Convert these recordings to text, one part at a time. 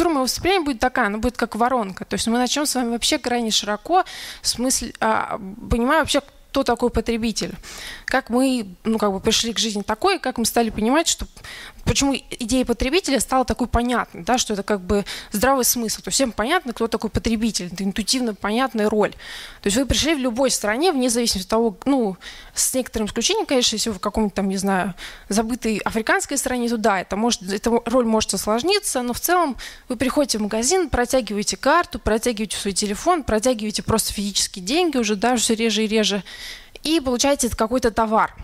структура моего выступления будет такая, она будет как воронка. То есть мы начнем с вами вообще крайне широко, в смысле, а, понимая вообще, кто такой потребитель, как мы ну, как бы пришли к жизни такой, как мы стали понимать, что почему идея потребителя стала такой понятной, да, что это как бы здравый смысл. То есть всем понятно, кто такой потребитель, это интуитивно понятная роль. То есть вы пришли в любой стране, вне зависимости от того, ну, с некоторым исключением, конечно, если вы в каком-нибудь там, не знаю, забытой африканской стране, то да, это может, эта роль может осложниться, но в целом вы приходите в магазин, протягиваете карту, протягиваете свой телефон, протягиваете просто физические деньги уже, да, все реже и реже, и получаете какой-то товар.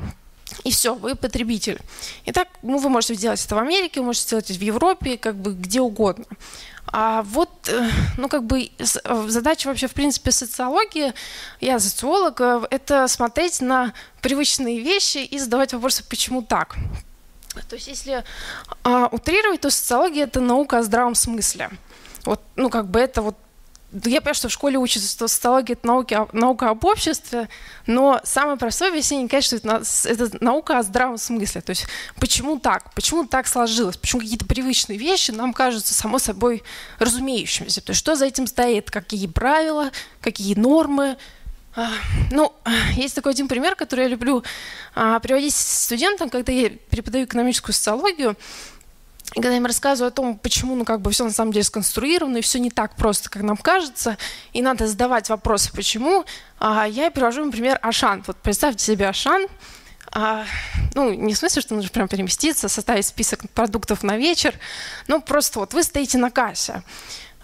И все, вы потребитель. Итак, ну, вы можете сделать это в Америке, вы можете сделать это в Европе, как бы где угодно. А вот, э, ну, как бы э, задача вообще, в принципе, социологии, я социолог, это смотреть на привычные вещи и задавать вопросы, почему так. То есть, если а, утрировать, то социология – это наука о здравом смысле. Вот, ну, как бы это вот я понимаю, что в школе учатся, что социология – это науки, наука об обществе, но самое простое объяснение, конечно, это, это наука о здравом смысле. То есть почему так? Почему так сложилось? Почему какие-то привычные вещи нам кажутся само собой разумеющимися? То есть что за этим стоит? Какие правила, какие нормы? А, ну, есть такой один пример, который я люблю а, приводить студентам, когда я преподаю экономическую социологию – и когда я им рассказываю о том, почему, ну, как бы все на самом деле сконструировано, и все не так просто, как нам кажется, и надо задавать вопросы, почему, а, я привожу, например, Ашан. Вот представьте себе Ашан, а, ну, не в смысле, что нужно прям переместиться, составить список продуктов на вечер, ну, просто вот вы стоите на кассе.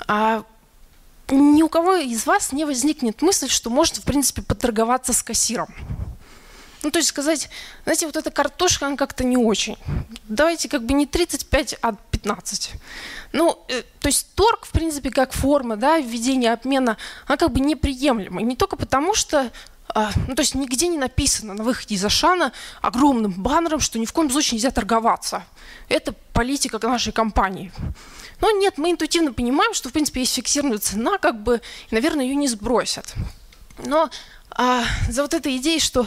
А, ни у кого из вас не возникнет мысль, что можно, в принципе, поторговаться с кассиром. Ну, то есть сказать, знаете, вот эта картошка, она как-то не очень. Давайте как бы не 35, а 15. Ну, э, то есть торг, в принципе, как форма, да, введения обмена, она как бы неприемлема. И не только потому, что а, ну, то есть нигде не написано на выходе из Ашана огромным баннером, что ни в коем случае нельзя торговаться. Это политика нашей компании. Но нет, мы интуитивно понимаем, что, в принципе, есть фиксированная цена, как бы, наверное, ее не сбросят. Но а, за вот этой идеей, что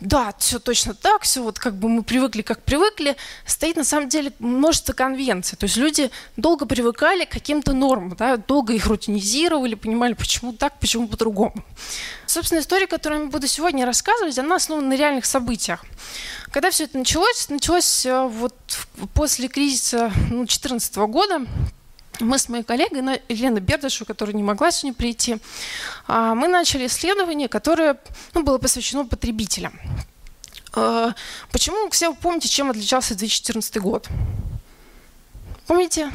да, все точно так, все вот как бы мы привыкли, как привыкли, стоит на самом деле множество конвенций. То есть люди долго привыкали к каким-то нормам, да, долго их рутинизировали, понимали, почему так, почему по-другому. Собственно, история, которую я буду сегодня рассказывать, она основана на реальных событиях. Когда все это началось, началось э, вот после кризиса 2014 ну, года, мы с моей коллегой Еленой Бердышу, которая не могла сегодня прийти, а, мы начали исследование, которое ну, было посвящено потребителям. А, почему, все вы помните, чем отличался 2014 год? Помните?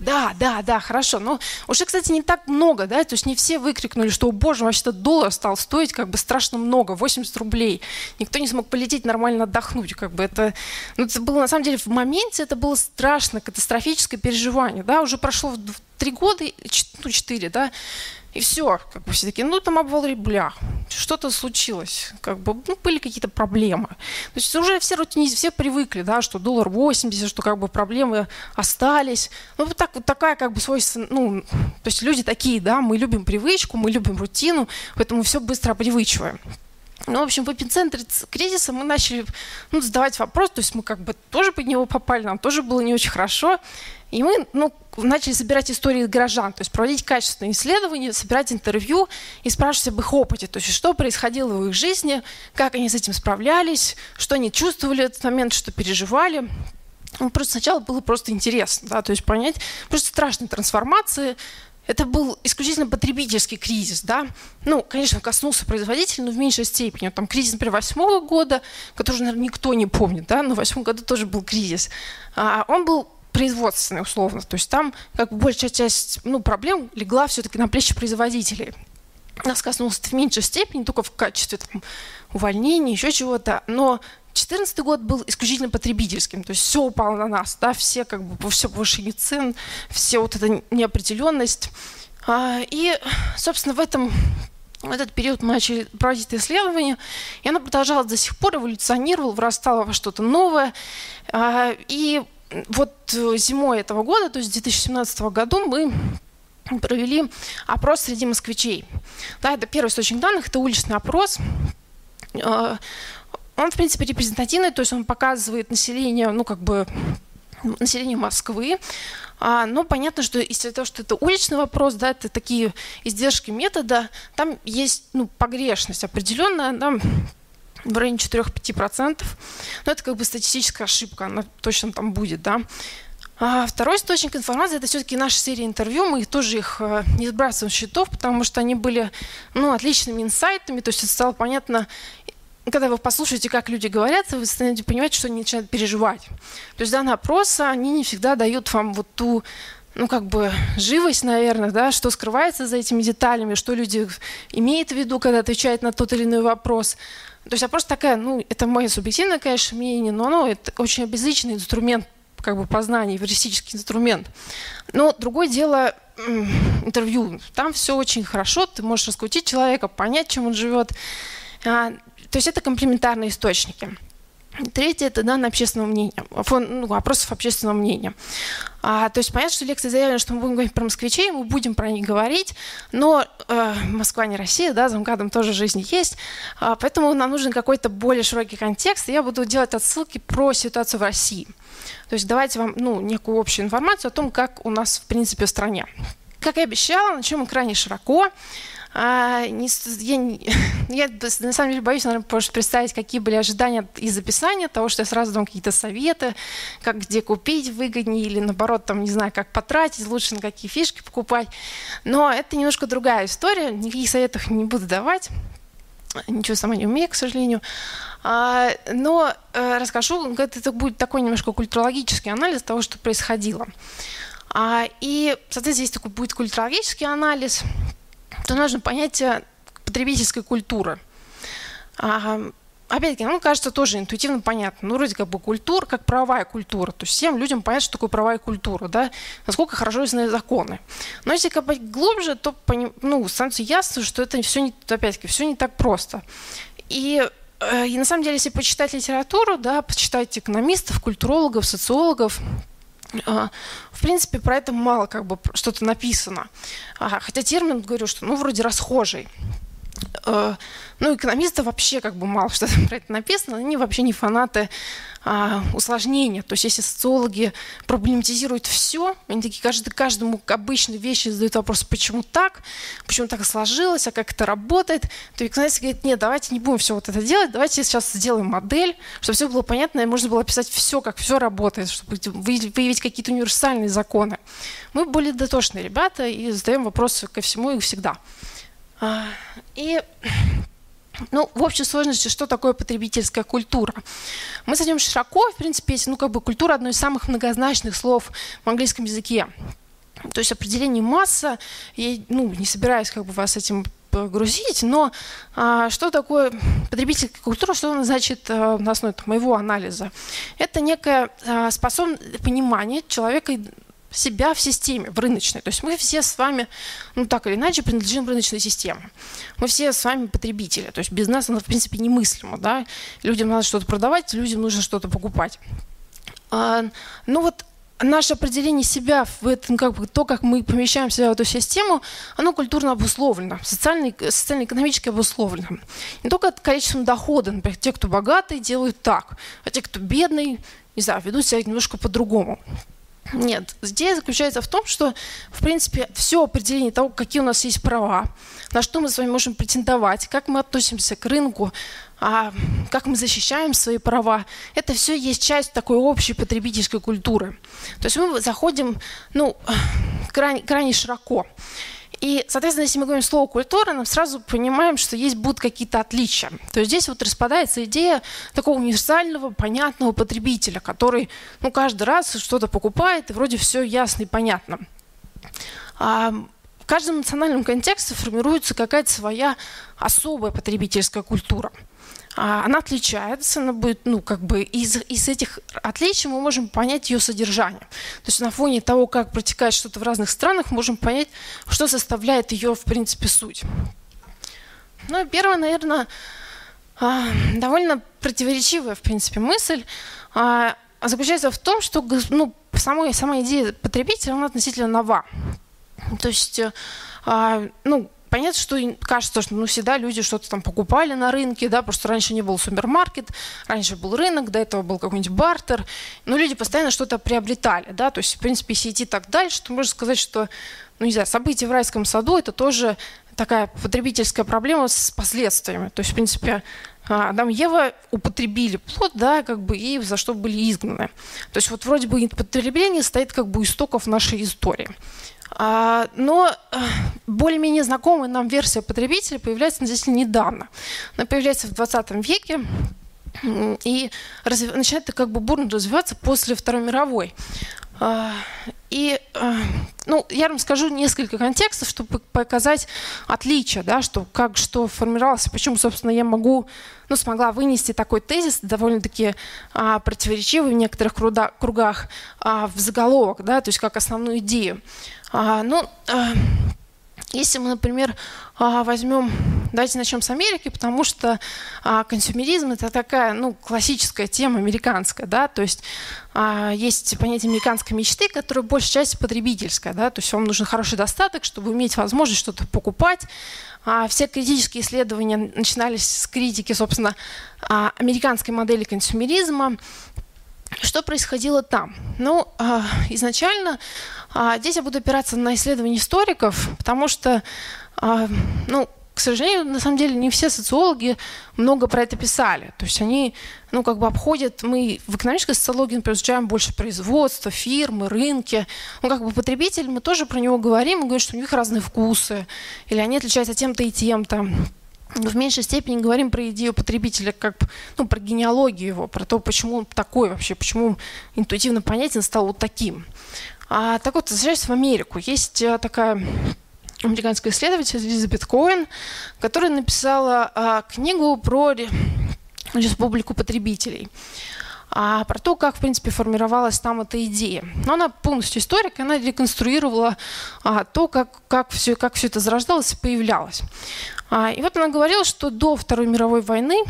Да, да, да, хорошо. Но уже, кстати, не так много, да, то есть не все выкрикнули, что, о боже, вообще-то доллар стал стоить как бы страшно много, 80 рублей. Никто не смог полететь нормально отдохнуть, как бы это, ну, это было, на самом деле, в моменте это было страшно, катастрофическое переживание, да, уже прошло три года, ну, четыре, да, и все, как бы все такие, ну там обвал рубля, что-то случилось, как бы, ну, были какие-то проблемы. То есть уже все все привыкли, да, что доллар 80, что как бы проблемы остались. Ну вот так вот такая как бы свойство, ну, то есть люди такие, да, мы любим привычку, мы любим рутину, поэтому все быстро привычиваем. Ну, в общем, в эпицентре кризиса мы начали ну, задавать вопрос, то есть мы как бы тоже под него попали, нам тоже было не очень хорошо. И мы ну, начали собирать истории горожан, то есть проводить качественные исследования, собирать интервью и спрашивать об их опыте, то есть что происходило в их жизни, как они с этим справлялись, что они чувствовали в этот момент, что переживали. Ну, просто сначала было просто интересно, да, то есть понять, просто страшные трансформации, это был исключительно потребительский кризис, да. Ну, конечно, коснулся производителя, но в меньшей степени. Там кризис, например, восьмого года, который, наверное, никто не помнит, да, но в восьмом году тоже был кризис. А, он был производственный, условно. То есть там как бы большая часть ну, проблем легла все-таки на плечи производителей. Нас коснулся в меньшей степени, только в качестве там, увольнения, еще чего-то. Но 2014 год был исключительно потребительским, то есть все упало на нас, да, все как бы все повышение цен, все вот эта неопределенность. А, и, собственно, в этом в этот период мы начали проводить это исследование, и оно продолжалось до сих пор, эволюционировало, вырастало во что-то новое. А, и вот э, зимой этого года, то есть в 2017 году, мы провели опрос среди москвичей. Да, это первый источник данных, это уличный опрос. Э, он, в принципе, репрезентативный, то есть он показывает население, ну, как бы, населения Москвы. А, но понятно, что из-за того, что это уличный вопрос, да, это такие издержки метода, там есть ну, погрешность определенная, там в районе 4-5%. Но это как бы статистическая ошибка, она точно там будет, да. А второй источник информации – это все-таки наши серии интервью. Мы тоже их э, не сбрасываем с счетов, потому что они были ну, отличными инсайтами. То есть это стало понятно, когда вы послушаете, как люди говорят, вы станете понимать, что они начинают переживать. То есть данные опросы, они не всегда дают вам вот ту ну, как бы живость, наверное, да, что скрывается за этими деталями, что люди имеют в виду, когда отвечают на тот или иной вопрос. То есть опрос такая, ну, это мое субъективное, конечно, мнение, но оно это очень обезличенный инструмент как бы познания, эвристический инструмент. Но другое дело интервью. Там все очень хорошо, ты можешь раскрутить человека, понять, чем он живет. А, то есть это комплементарные источники. Третье – это данные общественного мнения, фон, ну, опросов общественного мнения. А, то есть понятно, что лекция заявлена, что мы будем говорить про москвичей, мы будем про них говорить, но э, Москва не Россия, да, за МКАДом тоже жизнь есть, а, поэтому нам нужен какой-то более широкий контекст, и я буду делать отсылки про ситуацию в России. То есть давайте вам ну, некую общую информацию о том, как у нас в принципе в стране. Как я обещала, начнем крайне широко. А, не, я, я на самом деле боюсь, наверное, просто представить, какие были ожидания из описания того, что я сразу дам какие-то советы, как где купить выгоднее или наоборот, там, не знаю, как потратить, лучше на какие фишки покупать. Но это немножко другая история, никаких советов не буду давать. Ничего сама не умею, к сожалению. А, но э, расскажу, это будет такой немножко культурологический анализ того, что происходило. А, и, соответственно, здесь такой будет культурологический анализ, то нужно понятие потребительской культуры. А, опять-таки, ну, кажется, тоже интуитивно понятно. Ну, вроде как бы культура, как правовая культура. То есть всем людям понятно, что такое правовая культура, да, насколько хорошо знают законы. Но если копать глубже, то ну, становится ясно, что это все, не, опять-таки, все не так просто. И э, и на самом деле, если почитать литературу, да, почитать экономистов, культурологов, социологов, в принципе, про это мало как бы что-то написано. Хотя термин, говорю, что ну вроде расхожий. Э, ну, экономисты вообще как бы мало что про это написано, они вообще не фанаты а, усложнения. То есть если социологи проблематизируют все, они такие каждый, каждому обычной вещи задают вопрос, почему так, почему так сложилось, а как это работает, то экономисты говорят, нет, давайте не будем все вот это делать, давайте сейчас сделаем модель, чтобы все было понятно, и можно было описать все, как все работает, чтобы выявить какие-то универсальные законы. Мы более дотошные ребята и задаем вопросы ко всему и всегда. А, и ну, в общей сложности, что такое потребительская культура? Мы зайдем широко, в принципе, есть, ну, как бы культура одно из самых многозначных слов в английском языке. То есть определение масса, я ну, не собираюсь как бы вас этим грузить, но а, что такое потребительская культура, что она значит а, на основе моего анализа? Это некое а, способное понимание человека себя в системе, в рыночной. То есть мы все с вами, ну так или иначе, принадлежим рыночной системе. Мы все с вами потребители. То есть без нас она, в принципе, немыслимо. Да? Людям надо что-то продавать, людям нужно что-то покупать. А, ну вот наше определение себя в этом, как бы, то, как мы помещаем себя в эту систему, оно культурно обусловлено, социально, социально-экономически обусловлено. Не только количеством дохода, например, те, кто богатый, делают так, а те, кто бедный, не знаю, ведут себя немножко по-другому. Нет, здесь заключается в том, что, в принципе, все определение того, какие у нас есть права, на что мы с вами можем претендовать, как мы относимся к рынку, а как мы защищаем свои права, это все есть часть такой общей потребительской культуры. То есть мы заходим ну, крайне, крайне широко. И, соответственно, если мы говорим слово культура, мы сразу понимаем, что есть будут какие-то отличия. То есть здесь вот распадается идея такого универсального, понятного потребителя, который ну, каждый раз что-то покупает, и вроде все ясно и понятно. А в каждом национальном контексте формируется какая-то своя особая потребительская культура. А, она отличается, она будет, ну, как бы из, из этих отличий мы можем понять ее содержание. То есть на фоне того, как протекает что-то в разных странах, можем понять, что составляет ее, в принципе, суть. Ну, первое, наверное, а, довольно противоречивая, в принципе, мысль а, заключается в том, что ну, сама, сама идея потребителя, она относительно нова. То есть, ну, понятно, что кажется, что ну, всегда люди что-то там покупали на рынке, да, просто раньше не был супермаркет, раньше был рынок, до этого был какой-нибудь бартер, но люди постоянно что-то приобретали, да, то есть, в принципе, если идти так дальше, то можно сказать, что, ну, не знаю, события в райском саду – это тоже такая потребительская проблема с последствиями. То есть, в принципе, а, Адам и Ева употребили плод, да, как бы, и за что были изгнаны. То есть вот вроде бы потребление стоит как бы истоков нашей истории. А, но а, более-менее знакомая нам версия потребителя появляется здесь недавно. Она появляется в 20 веке и развив... начинает как бы бурно развиваться после Второй мировой. А, и ну, я вам скажу несколько контекстов, чтобы показать отличие, да, что как что формировалось, почему, собственно, я могу, ну, смогла вынести такой тезис довольно-таки а, противоречивый в некоторых кругах а, в заголовок, да, то есть как основную идею. А, ну, а, если мы, например, а, возьмем, давайте начнем с Америки, потому что а, консюмеризм это такая, ну, классическая тема американская, да, то есть а, есть понятие американской мечты, которая большей части потребительская, да, то есть вам нужен хороший достаток, чтобы иметь возможность что-то покупать. Все критические исследования начинались с критики, собственно, американской модели консюмеризма, что происходило там? Ну, а, изначально а, здесь я буду опираться на исследования историков, потому что, а, ну, к сожалению, на самом деле не все социологи много про это писали. То есть они, ну, как бы обходят, мы в экономической социологии, например, изучаем больше производства, фирмы, рынки. Ну, как бы потребитель, мы тоже про него говорим, мы говорим, что у них разные вкусы, или они отличаются тем-то и тем-то в меньшей степени говорим про идею потребителя, как ну, про генеалогию его, про то, почему он такой вообще, почему интуитивно понятен стал вот таким. А, так вот, возвращаясь в Америку, есть а, такая американская исследователь Элизабет Коэн, которая написала а, книгу про республику потребителей а, про то, как, в принципе, формировалась там эта идея. Но она полностью историк, она реконструировала а, то, как, как, все, как все это зарождалось и появлялось. А, и вот она говорила, что до Второй мировой войны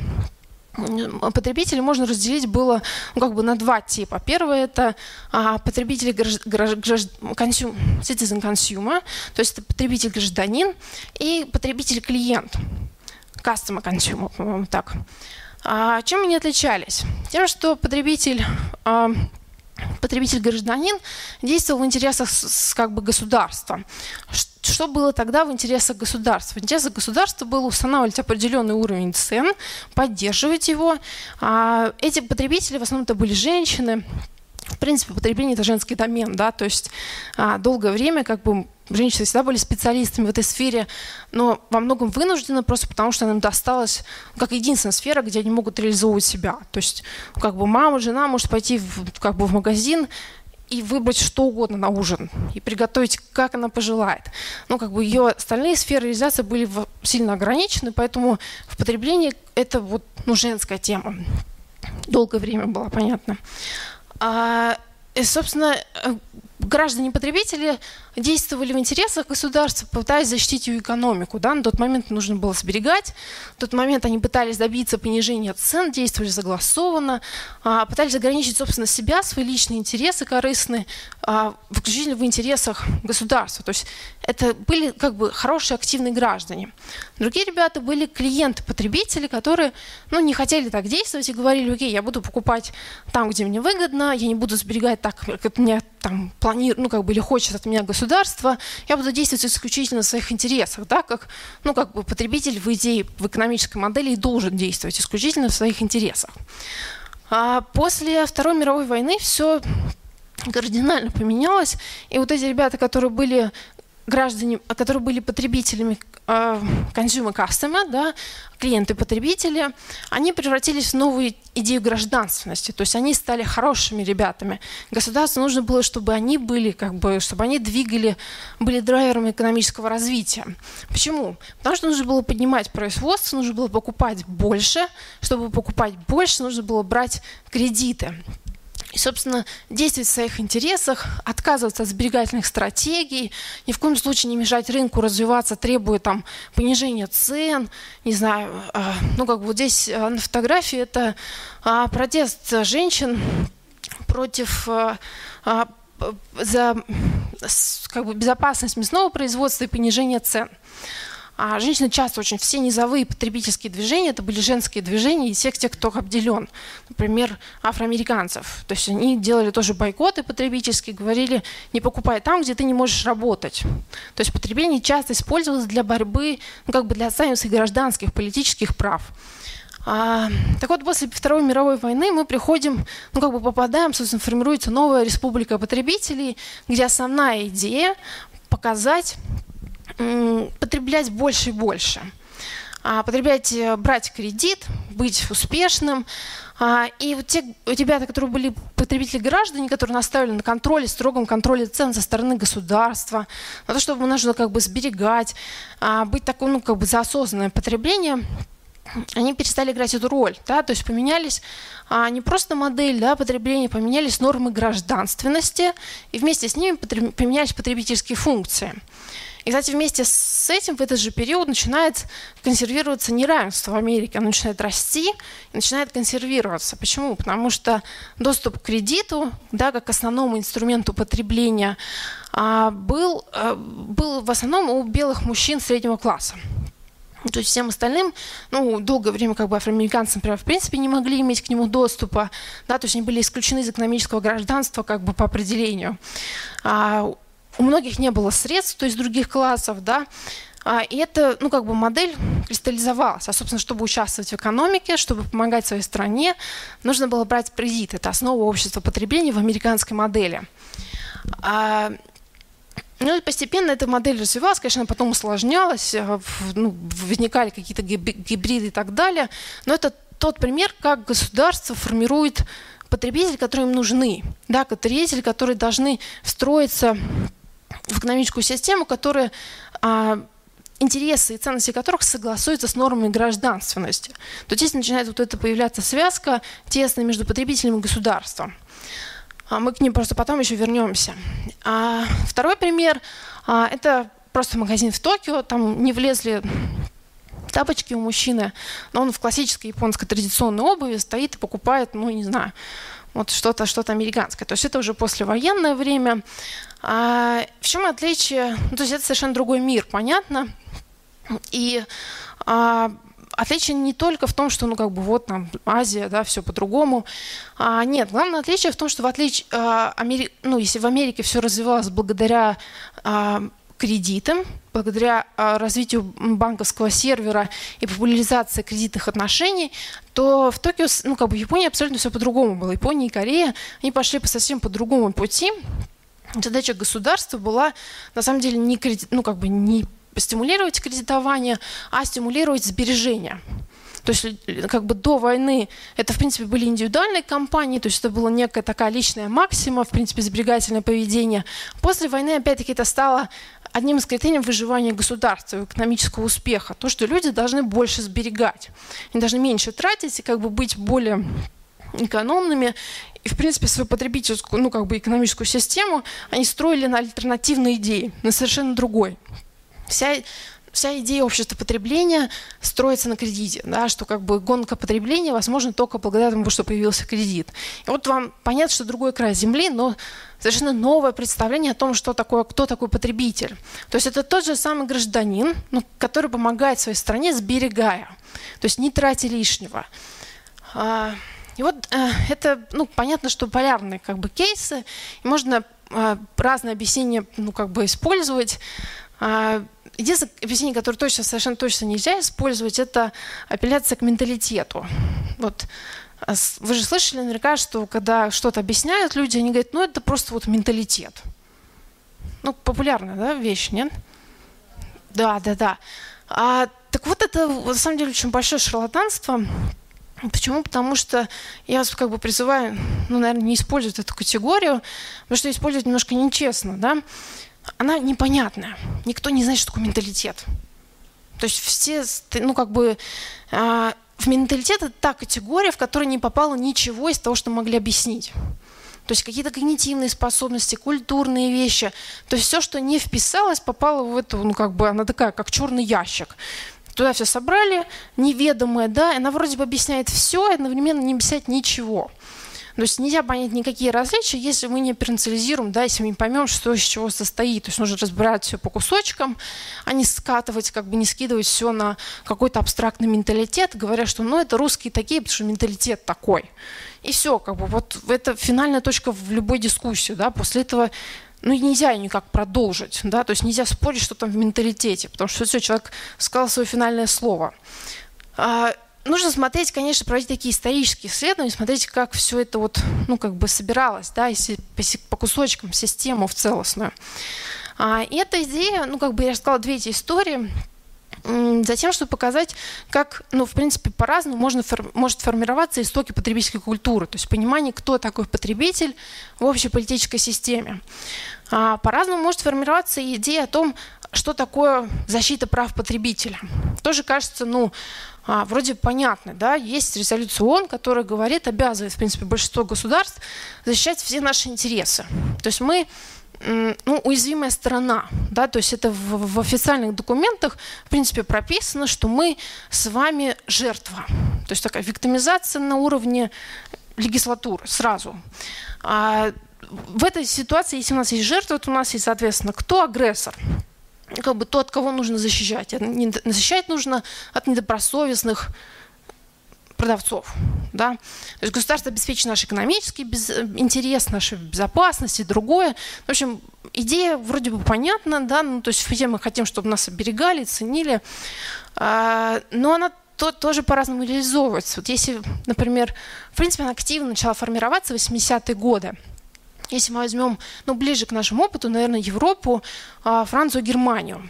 потребителей можно разделить было ну, как бы на два типа. Первое это а, потребители гражд, гражд, citizen consumer, то есть это потребитель гражданин и потребитель клиент, customer consumer, по-моему, так. А, чем они отличались? Тем, что потребитель а, потребитель-гражданин действовал в интересах с, как бы государства. Что было тогда в интересах государства? В интересах государства было устанавливать определенный уровень цен, поддерживать его. А эти потребители в основном это были женщины, в принципе, потребление – это женский домен, да, то есть а, долгое время как бы женщины всегда были специалистами в этой сфере, но во многом вынуждены просто потому, что им досталась как единственная сфера, где они могут реализовывать себя. То есть как бы мама, жена может пойти в, как бы в магазин и выбрать что угодно на ужин и приготовить, как она пожелает. Но как бы ее остальные сферы реализации были сильно ограничены, поэтому в потреблении это вот ну, женская тема. Долгое время было понятно. А, и, собственно, э, граждане-потребители действовали в интересах государства, пытаясь защитить ее экономику. Да? На тот момент нужно было сберегать, в тот момент они пытались добиться понижения цен, действовали согласованно, а, пытались ограничить, собственно, себя, свои личные интересы корыстные, а, исключительно в интересах государства. То есть это были как бы хорошие, активные граждане. Другие ребята были клиенты-потребители, которые ну, не хотели так действовать и говорили, окей, я буду покупать там, где мне выгодно, я не буду сберегать так, как мне там планирует, ну, как бы, или хочет от меня государство, я буду действовать исключительно в своих интересах, да, как, ну, как бы потребитель в идее, в экономической модели должен действовать исключительно в своих интересах. А после Второй мировой войны все кардинально поменялось, и вот эти ребята, которые были граждане, которые были потребителями consumer customer, да, клиенты-потребители, они превратились в новую идею гражданственности. То есть они стали хорошими ребятами. Государству нужно было, чтобы они были, как бы, чтобы они двигали, были драйверами экономического развития. Почему? Потому что нужно было поднимать производство, нужно было покупать больше. Чтобы покупать больше, нужно было брать кредиты. И, собственно, действовать в своих интересах, отказываться от сберегательных стратегий, ни в коем случае не мешать рынку развиваться, требуя там понижения цен, не знаю, а, ну как бы вот здесь а, на фотографии это а, протест женщин против за как бы, безопасность мясного производства и понижение цен. А женщины часто очень, все низовые потребительские движения, это были женские движения и всех тех, кто обделен. Например, афроамериканцев. То есть они делали тоже бойкоты потребительские, говорили, не покупай там, где ты не можешь работать. То есть потребление часто использовалось для борьбы, ну, как бы для отстаивания гражданских, политических прав. А, так вот, после Второй мировой войны мы приходим, ну, как бы попадаем, собственно, формируется новая республика потребителей, где основная идея показать потреблять больше и больше. А, потреблять, э, брать кредит, быть успешным. А, и вот те ребята, которые были потребители граждане, которые наставили на контроле, строгом контроле цен со стороны государства, на то, чтобы нужно как бы сберегать, а, быть таким, ну, как бы за осознанное потребление, они перестали играть эту роль, да, то есть поменялись не просто модель да, потребления, поменялись нормы гражданственности, и вместе с ними поменялись потребительские функции. И, кстати, вместе с этим в этот же период начинает консервироваться неравенство в Америке. Оно начинает расти и начинает консервироваться. Почему? Потому что доступ к кредиту, да, как основному инструменту потребления, а, был, а, был в основном у белых мужчин среднего класса. То есть всем остальным, ну, долгое время как бы афроамериканцы, например, в принципе не могли иметь к нему доступа, да, то есть они были исключены из экономического гражданства как бы по определению. А у многих не было средств, то есть других классов, да, а, и это, ну, как бы модель кристаллизовалась. А, собственно, чтобы участвовать в экономике, чтобы помогать своей стране, нужно было брать кредит. Это основа общества потребления в американской модели. А, ну и постепенно эта модель развивалась, конечно, потом усложнялась, а, ну, возникали какие-то гибриды и так далее. Но это тот пример, как государство формирует потребителей, которые им нужны, да, потребители, которые должны встроиться в экономическую систему, которая а, интересы и ценности которых согласуются с нормами гражданственности. То здесь начинает вот это появляться связка тесная между потребителем и государством. А мы к ним просто потом еще вернемся. А второй пример это просто магазин в Токио, там не влезли тапочки у мужчины, но он в классической японской традиционной обуви стоит и покупает, ну, не знаю, вот что-то что американское. То есть это уже послевоенное время. А в чем отличие? Ну, то есть это совершенно другой мир, понятно. И а, отличие не только в том, что, ну, как бы, вот там Азия, да, все по-другому. А, нет, главное отличие в том, что в отличие, а, Амери... ну, если в Америке все развивалось благодаря а, кредитам, благодаря а, развитию банковского сервера и популяризации кредитных отношений, то в Токио, ну, как бы в Японии абсолютно все по-другому было. Япония и Корея, они пошли по совсем по другому пути. Задача государства была, на самом деле, не, кредит, ну, как бы не стимулировать кредитование, а стимулировать сбережения. То есть как бы до войны это, в принципе, были индивидуальные компании, то есть это была некая такая личная максима, в принципе, сберегательное поведение. После войны, опять-таки, это стало одним из критериев выживания государства, экономического успеха, то, что люди должны больше сберегать. Они должны меньше тратить и как бы быть более экономными. И, в принципе, свою потребительскую, ну, как бы экономическую систему они строили на альтернативной идее, на совершенно другой. Вся вся идея общества потребления строится на кредите, да, что как бы гонка потребления возможно только благодаря тому, что появился кредит. И вот вам понятно, что другой край земли, но совершенно новое представление о том, что такое, кто такой потребитель. То есть это тот же самый гражданин, ну, который помогает своей стране, сберегая, то есть не тратя лишнего. А, и вот э, это, ну, понятно, что полярные как бы кейсы, и можно э, разные объяснения, ну, как бы использовать. А, единственное объяснение, которое точно, совершенно точно нельзя использовать, это апелляция к менталитету. Вот а вы же слышали наверняка, что когда что-то объясняют люди, они говорят, ну это просто вот менталитет. Ну, популярная, да, вещь, нет? Да, да, да. А, так вот это, на самом деле, очень большое шарлатанство. Почему? Потому что я вас как бы призываю, ну, наверное, не использовать эту категорию, потому что использовать немножко нечестно, да. Она непонятная. Никто не знает, что такое менталитет. То есть все, ну, как бы, а, в менталитет это та категория, в которой не попало ничего из того, что могли объяснить. То есть какие-то когнитивные способности, культурные вещи. То есть все, что не вписалось, попало в эту, ну как бы, она такая, как черный ящик. Туда все собрали, неведомое, да, и она вроде бы объясняет все, и одновременно не объясняет ничего. То есть нельзя понять никакие различия, если мы не персонализируем, да, если мы не поймем, что из чего состоит. То есть нужно разбирать все по кусочкам, а не скатывать, как бы не скидывать все на какой-то абстрактный менталитет, говоря, что ну это русские такие, потому что менталитет такой. И все, как бы вот это финальная точка в любой дискуссии, да, после этого ну, нельзя никак продолжить, да, то есть нельзя спорить, что там в менталитете, потому что все, человек сказал свое финальное слово. Нужно смотреть, конечно, проводить такие исторические исследования, смотреть, как все это вот, ну, как бы собиралось, да, если по, кусочкам, систему в целостную. А, и эта идея, ну, как бы я рассказала две эти истории, Затем, чтобы показать, как, ну, в принципе, по-разному можно, может формироваться истоки потребительской культуры, то есть понимание, кто такой потребитель в общей политической системе. А по-разному может формироваться идея о том, что такое защита прав потребителя. Тоже кажется, ну, а, вроде понятно, да, есть резолюция ООН, которая говорит, обязывает, в принципе, большинство государств защищать все наши интересы. То есть мы ну, уязвимая сторона. Да? То есть это в, в официальных документах, в принципе, прописано, что мы с вами жертва. То есть такая виктимизация на уровне легислатуры сразу. А в этой ситуации, если у нас есть жертва, то у нас есть, соответственно, кто агрессор? Как бы тот, кого нужно защищать. Защищать нужно от недобросовестных продавцов. Да? То есть государство обеспечит наш экономический без... интерес, нашу безопасность и другое. В общем, идея вроде бы понятна, да, ну, то есть все мы хотим, чтобы нас оберегали, ценили, а, но она то, тоже по-разному реализовывается. Вот если, например, в принципе, она активно начала формироваться в 80-е годы, если мы возьмем, ну, ближе к нашему опыту, наверное, Европу, а, Францию, Германию,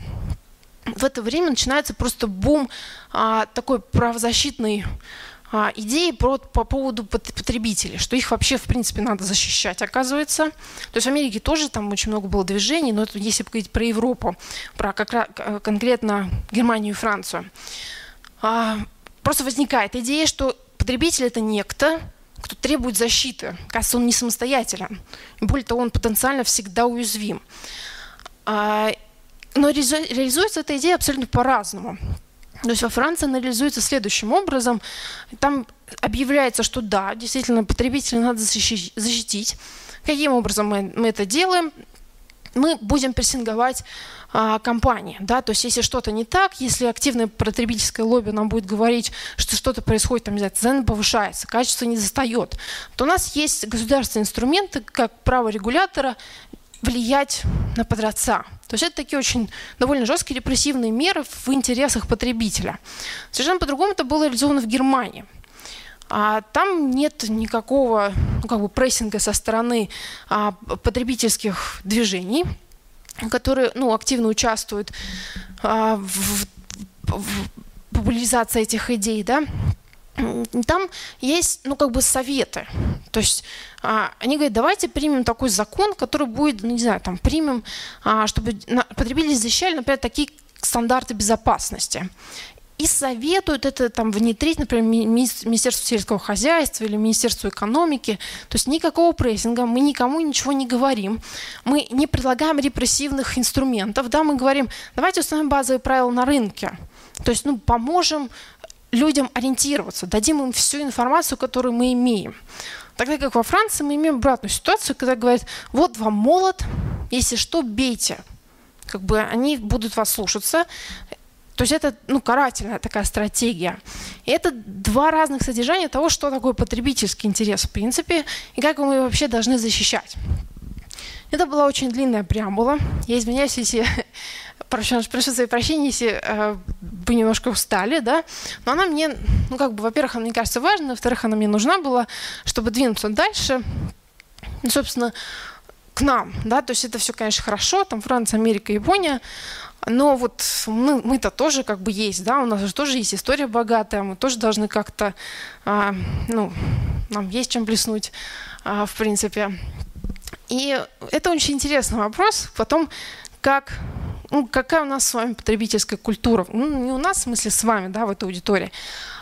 в это время начинается просто бум а, такой правозащитный а, идеи про, по поводу потребителей, что их вообще, в принципе, надо защищать, оказывается. То есть в Америке тоже там очень много было движений, но это если говорить про Европу, про как конкретно Германию и Францию, просто возникает идея, что потребитель это некто, кто требует защиты. Кажется, он не самостоятелен. Более того, он потенциально всегда уязвим. А, но реализуется эта идея абсолютно по-разному. То есть во Франции анализуется следующим образом. Там объявляется, что да, действительно, потребителя надо защитить. Каким образом мы, мы это делаем? Мы будем прессинговать а, компании. Да? То есть если что-то не так, если активное потребительское лобби нам будет говорить, что что-то происходит, там, не знаю, цена повышается, качество не застает, то у нас есть государственные инструменты, как право регулятора, влиять на продавца. То есть это такие очень довольно жесткие репрессивные меры в интересах потребителя. Совершенно по-другому это было реализовано в Германии. А там нет никакого ну, как бы прессинга со стороны а, потребительских движений, которые ну, активно участвуют а, в, в, в популяризации этих идей. Да? там есть, ну, как бы советы. То есть а, они говорят, давайте примем такой закон, который будет, ну, не знаю, там, примем, а, чтобы потребители защищали, например, такие стандарты безопасности. И советуют это там внедрить, например, Министерству сельского хозяйства или Министерству экономики. То есть никакого прессинга, мы никому ничего не говорим. Мы не предлагаем репрессивных инструментов. Да, мы говорим, давайте установим базовые правила на рынке. То есть, ну, поможем людям ориентироваться, дадим им всю информацию, которую мы имеем. Тогда как во Франции мы имеем обратную ситуацию, когда говорят, вот вам молот, если что, бейте. Как бы они будут вас слушаться. То есть это ну, карательная такая стратегия. И это два разных содержания того, что такое потребительский интерес в принципе, и как мы вообще должны защищать. Это была очень длинная преамбула. Я извиняюсь, если прошу, прошу свои прощения, если э, вы немножко устали, да, но она мне, ну, как бы, во-первых, она мне кажется важной, во-вторых, она мне нужна была, чтобы двинуться дальше, ну, собственно, к нам, да, то есть это все, конечно, хорошо, там Франция, Америка, Япония, но вот мы, мы-то тоже как бы есть, да, у нас же тоже есть история богатая, мы тоже должны как-то, а, ну, нам есть чем блеснуть, а, в принципе. И это очень интересный вопрос. Потом, как ну, какая у нас с вами потребительская культура? Ну, не у нас, в смысле, с вами, да, в этой аудитории,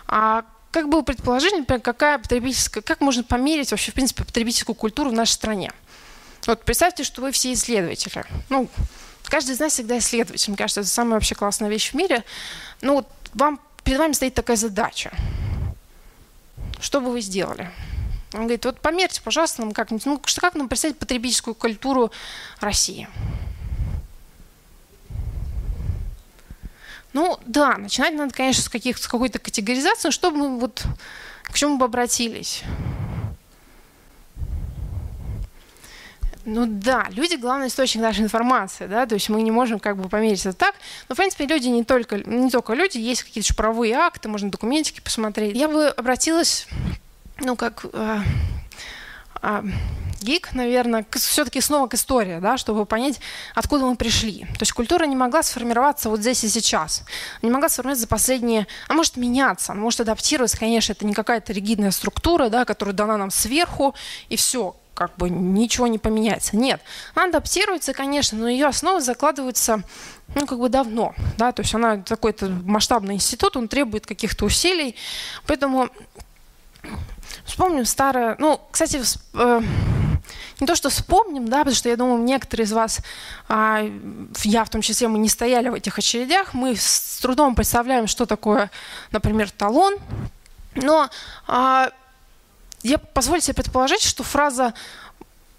а как было предположение, например, какая потребительская, как можно померить вообще, в принципе, потребительскую культуру в нашей стране? Вот представьте, что вы все исследователи. Ну, каждый из нас всегда исследователь. Мне кажется, это самая вообще классная вещь в мире. Ну, вот вам, перед вами стоит такая задача. Что бы вы сделали? Он говорит, вот померьте, пожалуйста, нам как-нибудь, ну, что, как нам представить потребительскую культуру России? Ну, да, начинать надо, конечно, с, каких, с какой-то категоризации, чтобы мы вот к чему бы обратились. Ну да, люди – главный источник нашей информации, да, то есть мы не можем как бы померить так. Но, в принципе, люди не только, не только люди, есть какие-то правовые акты, можно документики посмотреть. Я бы обратилась, ну, как э, э, гик, наверное, все-таки снова к истории, да, чтобы понять, откуда мы пришли. То есть культура не могла сформироваться вот здесь и сейчас. Не могла сформироваться за последние... А может меняться, она может адаптироваться. Конечно, это не какая-то ригидная структура, да, которая дана нам сверху, и все как бы ничего не поменяется. Нет, она адаптируется, конечно, но ее основы закладываются ну, как бы давно, да, то есть она такой-то масштабный институт, он требует каких-то усилий, поэтому вспомним старое, ну, кстати, э, не то, что вспомним, да, потому что я думаю, некоторые из вас, а, я в том числе, мы не стояли в этих очередях, мы с трудом представляем, что такое, например, талон, но а, я позволю себе предположить, что фраза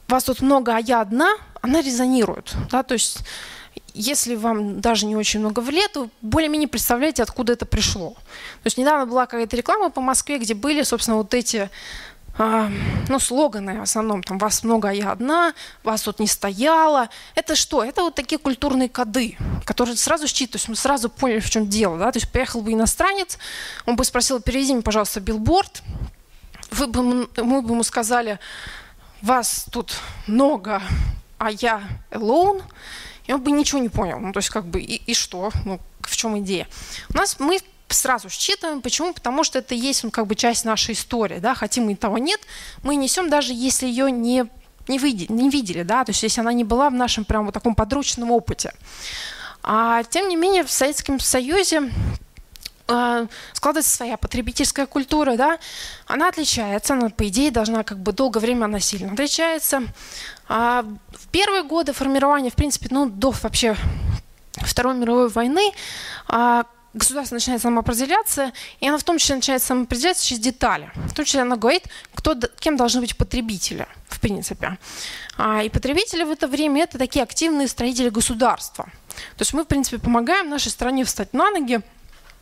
«вас тут много, а я одна», она резонирует. Да? То есть если вам даже не очень много в лет, вы более-менее представляете, откуда это пришло. То есть недавно была какая-то реклама по Москве, где были, собственно, вот эти а, ну, слоганы в основном, там, вас много, а я одна, вас тут не стояло. Это что? Это вот такие культурные коды, которые сразу считывают, мы сразу поняли, в чем дело, да, то есть приехал бы иностранец, он бы спросил, переведи мне, пожалуйста, билборд, вы бы, мы бы ему сказали, вас тут много, а я alone, и он бы ничего не понял. Ну, то есть, как бы, и, и что? Ну, в чем идея? У нас мы сразу считываем. Почему? Потому что это есть ну, как бы часть нашей истории. Да? Хотим мы того нет, мы несем, даже если ее не, не, видели, не видели, да? то есть если она не была в нашем прям вот таком подручном опыте. А тем не менее в Советском Союзе складывается своя потребительская культура, да, она отличается, она, по идее, должна как бы долгое время она сильно отличается. А в первые годы формирования, в принципе, ну, до вообще Второй мировой войны а, государство начинает самоопределяться, и она в том числе начинает самоопределяться через детали. В том числе она говорит, кто, кем должны быть потребители, в принципе. А, и потребители в это время это такие активные строители государства. То есть мы, в принципе, помогаем нашей стране встать на ноги,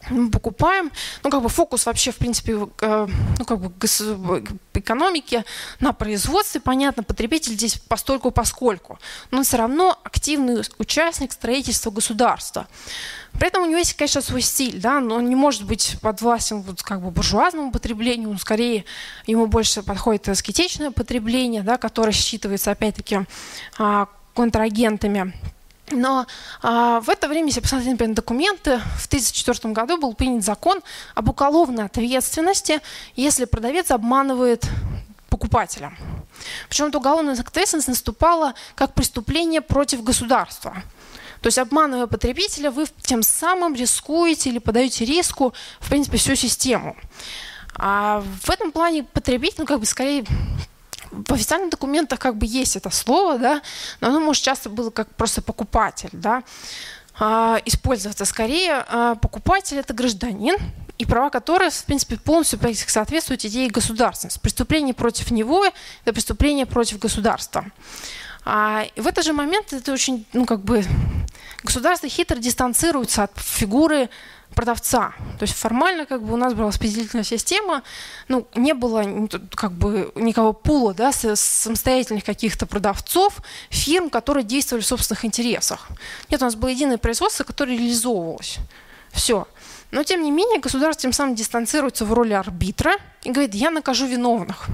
мы покупаем, ну, как бы фокус вообще, в принципе, э, ну, как бы экономики на производстве, понятно, потребитель здесь постольку поскольку, но все равно активный участник строительства государства. При этом у него есть, конечно, свой стиль, да, но он не может быть подвластен вот как бы буржуазному потреблению, он скорее ему больше подходит аскетичное потребление, да, которое считывается, опять-таки, а, контрагентами. Но а, в это время, если посмотреть, например, документы, в 1904 году был принят закон об уголовной ответственности, если продавец обманывает покупателя. Причем эта уголовная ответственность наступала как преступление против государства. То есть обманывая потребителя, вы тем самым рискуете или подаете риску, в принципе, всю систему. А в этом плане потребитель, ну, как бы скорее в официальных документах как бы есть это слово, да, но оно может часто было как просто покупатель, да, а, использоваться. Скорее, а, покупатель – это гражданин, и права которого, в принципе, полностью соответствуют идее государственности. Преступление против него – это преступление против государства. А, в этот же момент это очень, ну, как бы, государство хитро дистанцируется от фигуры продавца. То есть формально как бы у нас была распределительная система, ну, не было как бы никакого пула, да, самостоятельных каких-то продавцов, фирм, которые действовали в собственных интересах. Нет, у нас было единое производство, которое реализовывалось. Все. Но, тем не менее, государство тем самым дистанцируется в роли арбитра и говорит, я накажу виновных.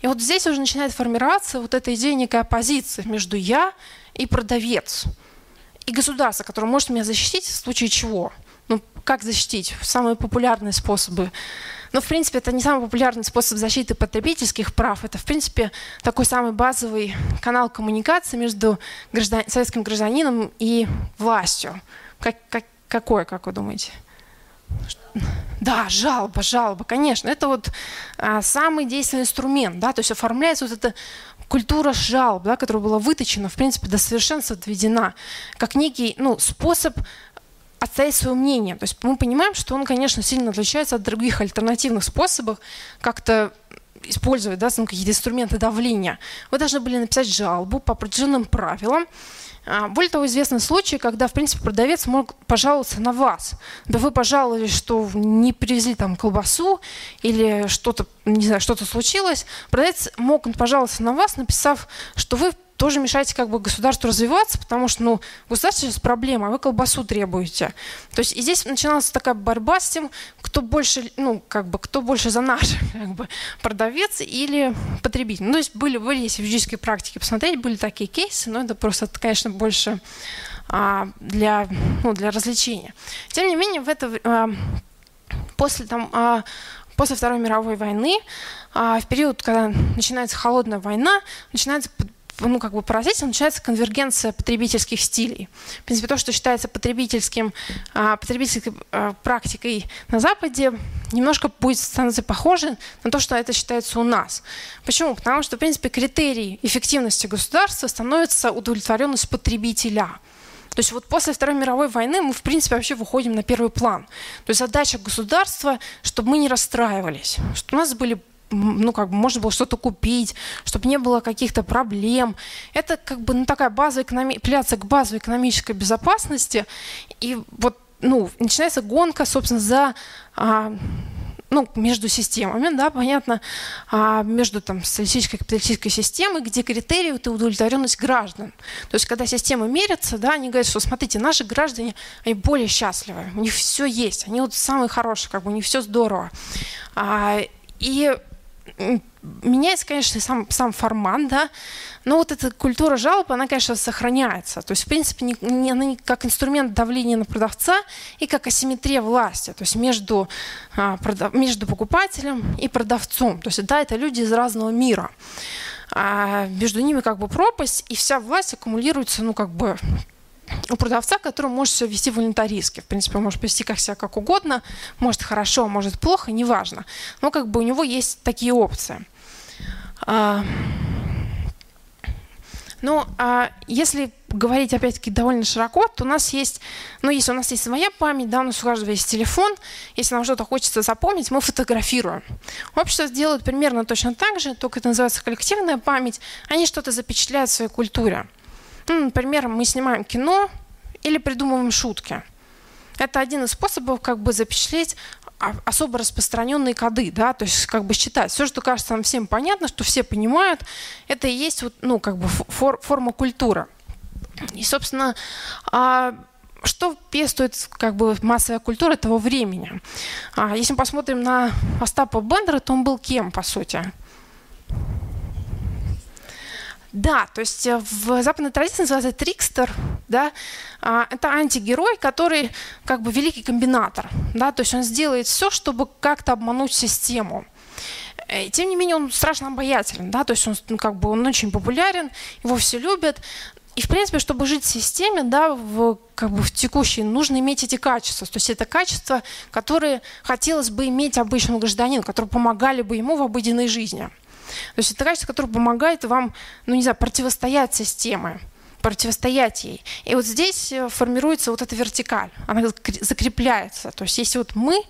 И вот здесь уже начинает формироваться вот эта идея некая оппозиция между я и продавец. И государство, которое может меня защитить в случае чего – как защитить? Самые популярные способы. Ну, в принципе, это не самый популярный способ защиты потребительских прав. Это, в принципе, такой самый базовый канал коммуникации между граждан... советским гражданином и властью. Как, как, какой, как вы думаете? Да, жалоба, жалоба, конечно. Это вот а, самый действенный инструмент, да, то есть оформляется вот эта культура жалоб, да, которая была выточена, в принципе, до совершенства доведена, как некий ну, способ отстоять свое мнение. То есть мы понимаем, что он, конечно, сильно отличается от других альтернативных способов как-то использовать да, какие-то инструменты давления. Вы должны были написать жалобу по определенным правилам, а, более того, известны случаи, когда, в принципе, продавец мог пожаловаться на вас. Да вы пожаловались, что не привезли там колбасу или что-то, не знаю, что-то случилось. Продавец мог пожаловаться на вас, написав, что вы тоже мешаете как бы государству развиваться, потому что, ну, государство сейчас проблема, а вы колбасу требуете. То есть и здесь начиналась такая борьба с тем, кто больше, ну, как бы, кто больше за наш, как бы, продавец или потребитель. Ну, то есть были, были, если в юридической практике посмотреть, были такие кейсы, но это просто, конечно, больше а, для, ну, для развлечения. Тем не менее, в это, а, после там, а, после Второй мировой войны, а, в период, когда начинается холодная война, начинается ну, как бы поразительно, начинается конвергенция потребительских стилей. В принципе, то, что считается потребительским, а, потребительской а, практикой на Западе, немножко будет становиться похоже на то, что это считается у нас. Почему? Потому что, в принципе, критерий эффективности государства становится удовлетворенность потребителя. То есть вот после Второй мировой войны мы, в принципе, вообще выходим на первый план. То есть задача государства, чтобы мы не расстраивались, что у нас были ну, как бы можно было что-то купить, чтобы не было каких-то проблем. Это как бы ну, такая база экономи... к базовой экономической безопасности. И вот ну, начинается гонка, собственно, за а, ну, между системами, да, понятно, а между там социалистической и капиталистической системой, где критерий это удовлетворенность граждан. То есть, когда системы мерятся, да, они говорят, что смотрите, наши граждане, они более счастливы, у них все есть, они вот самые хорошие, как бы у них все здорово. А, и меняется, конечно, сам, сам формат, да, но вот эта культура жалоб, она, конечно, сохраняется. То есть, в принципе, не, не, она не как инструмент давления на продавца и как асимметрия власти, то есть между, а, продав, между покупателем и продавцом. То есть, да, это люди из разного мира. А между ними как бы пропасть, и вся власть аккумулируется, ну, как бы у продавца, который может себя вести волонтаристски. В принципе, он может вести как себя как угодно, может хорошо, может плохо, неважно. Но как бы у него есть такие опции. А, ну, а если говорить опять-таки довольно широко, то у нас есть, ну, если у нас есть своя память, да, у нас у каждого есть телефон, если нам что-то хочется запомнить, мы фотографируем. Общество делают примерно точно так же, только это называется коллективная память, они что-то запечатляют в своей культуре. Ну, например, мы снимаем кино или придумываем шутки. Это один из способов как бы запечатлеть особо распространенные коды, да, то есть как бы считать. Все, что кажется нам всем понятно, что все понимают, это и есть вот, ну, как бы фор, форма культуры. И, собственно, а что пестует как бы массовая культура того времени? А, если мы посмотрим на Остапа Бендера, то он был кем, по сути? Да, то есть э, в западной традиции называется трикстер, да, а, это антигерой, который как бы великий комбинатор, да, то есть он сделает все, чтобы как-то обмануть систему. Э, тем не менее, он страшно обаятелен, да, то есть он ну, как бы он очень популярен, его все любят, и, в принципе, чтобы жить в системе, да, в, как бы в текущей, нужно иметь эти качества. То есть это качества, которые хотелось бы иметь обычному гражданину, которые помогали бы ему в обыденной жизни. То есть это качество, которое помогает вам, ну не знаю, противостоять системе противостоять ей. И вот здесь э, формируется вот эта вертикаль, она закрепляется. То есть если вот мы,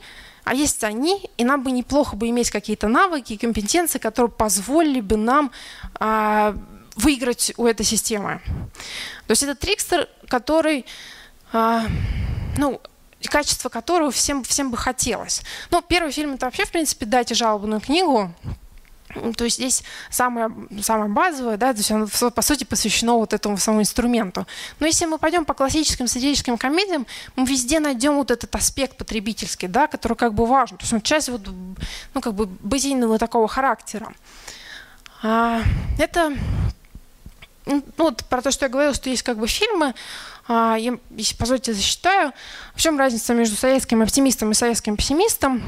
а есть они, и нам бы неплохо бы иметь какие-то навыки компетенции, которые позволили бы нам а, выиграть у этой системы. То есть это трикстер, который, а, ну, качество которого всем, всем бы хотелось. Ну, первый фильм это вообще, в принципе, дайте жалобную книгу, то есть здесь самое, самое базовое, да, то есть оно, по сути, посвящено вот этому самому инструменту. Но если мы пойдем по классическим сатирическим комедиям, мы везде найдем вот этот аспект потребительский, да, который как бы важен. То есть он часть вот, ну, как бы базийного такого характера. А, это ну, вот про то, что я говорила, что есть как бы фильмы, а, я, если позволите, засчитаю. В чем разница между советским оптимистом и советским пессимистом?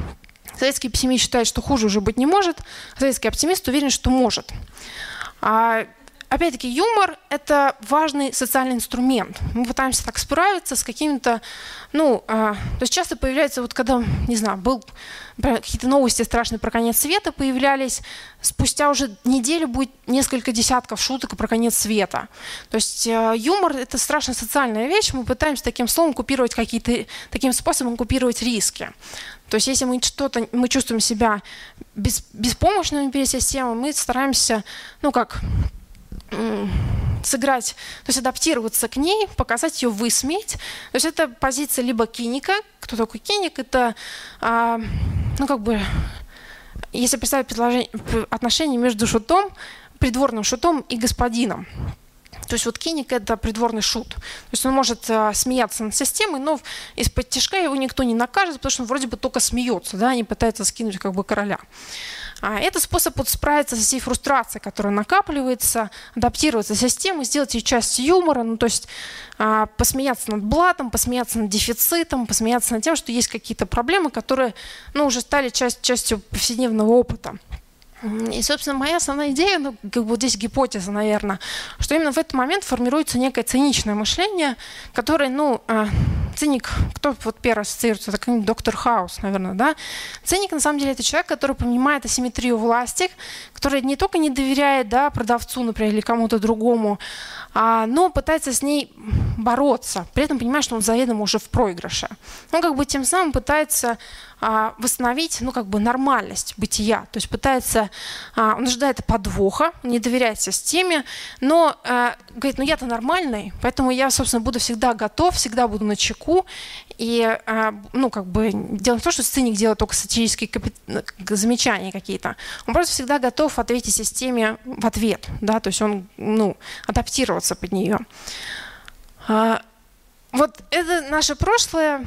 Советский пессимист считает, что хуже уже быть не может, а советский оптимист уверен, что может. А, опять-таки, юмор – это важный социальный инструмент. Мы пытаемся так справиться с какими-то, ну, а, то есть часто появляется, вот когда, не знаю, был какие-то новости страшные про конец света появлялись, спустя уже неделю будет несколько десятков шуток про конец света. То есть э, юмор – это страшно социальная вещь, мы пытаемся таким словом купировать какие-то, таким способом купировать риски. То есть если мы что-то, мы чувствуем себя бес, беспомощными перед системой, мы стараемся, ну как, сыграть, то есть адаптироваться к ней, показать ее, высмеять. То есть это позиция либо киника. Кто такой киник? Это, а, ну как бы, если представить отношения между шутом, придворным шутом и господином. То есть вот киник – это придворный шут. То есть он может э, смеяться над системой, но из-под тяжка его никто не накажет, потому что он вроде бы только смеется, да, не пытается скинуть как бы короля. А это способ вот справиться со всей фрустрацией, которая накапливается, адаптироваться систему, сделать ее частью юмора, ну то есть а, посмеяться над блатом, посмеяться над дефицитом, посмеяться над тем, что есть какие-то проблемы, которые ну, уже стали часть, частью повседневного опыта. И, собственно, моя основная идея, ну, как бы здесь гипотеза, наверное, что именно в этот момент формируется некое циничное мышление, которое, ну, э, циник, кто вот первый ассоциируется, это как доктор Хаус, наверное, да? Циник, на самом деле, это человек, который понимает асимметрию власти, который не только не доверяет, да, продавцу, например, или кому-то другому, а, но пытается с ней бороться, при этом понимая, что он заведомо уже в проигрыше. Он как бы тем самым пытается а, восстановить, ну, как бы нормальность бытия. То есть пытается, а, он ожидает подвоха, не доверяет системе, но а, говорит, ну я-то нормальный, поэтому я, собственно, буду всегда готов, всегда буду на чеку. И, ну, как бы, дело в том, что сценик делает только сатирические замечания какие-то. Он просто всегда готов ответить системе в ответ, да, то есть он, ну, адаптироваться под нее. Вот это наше прошлое,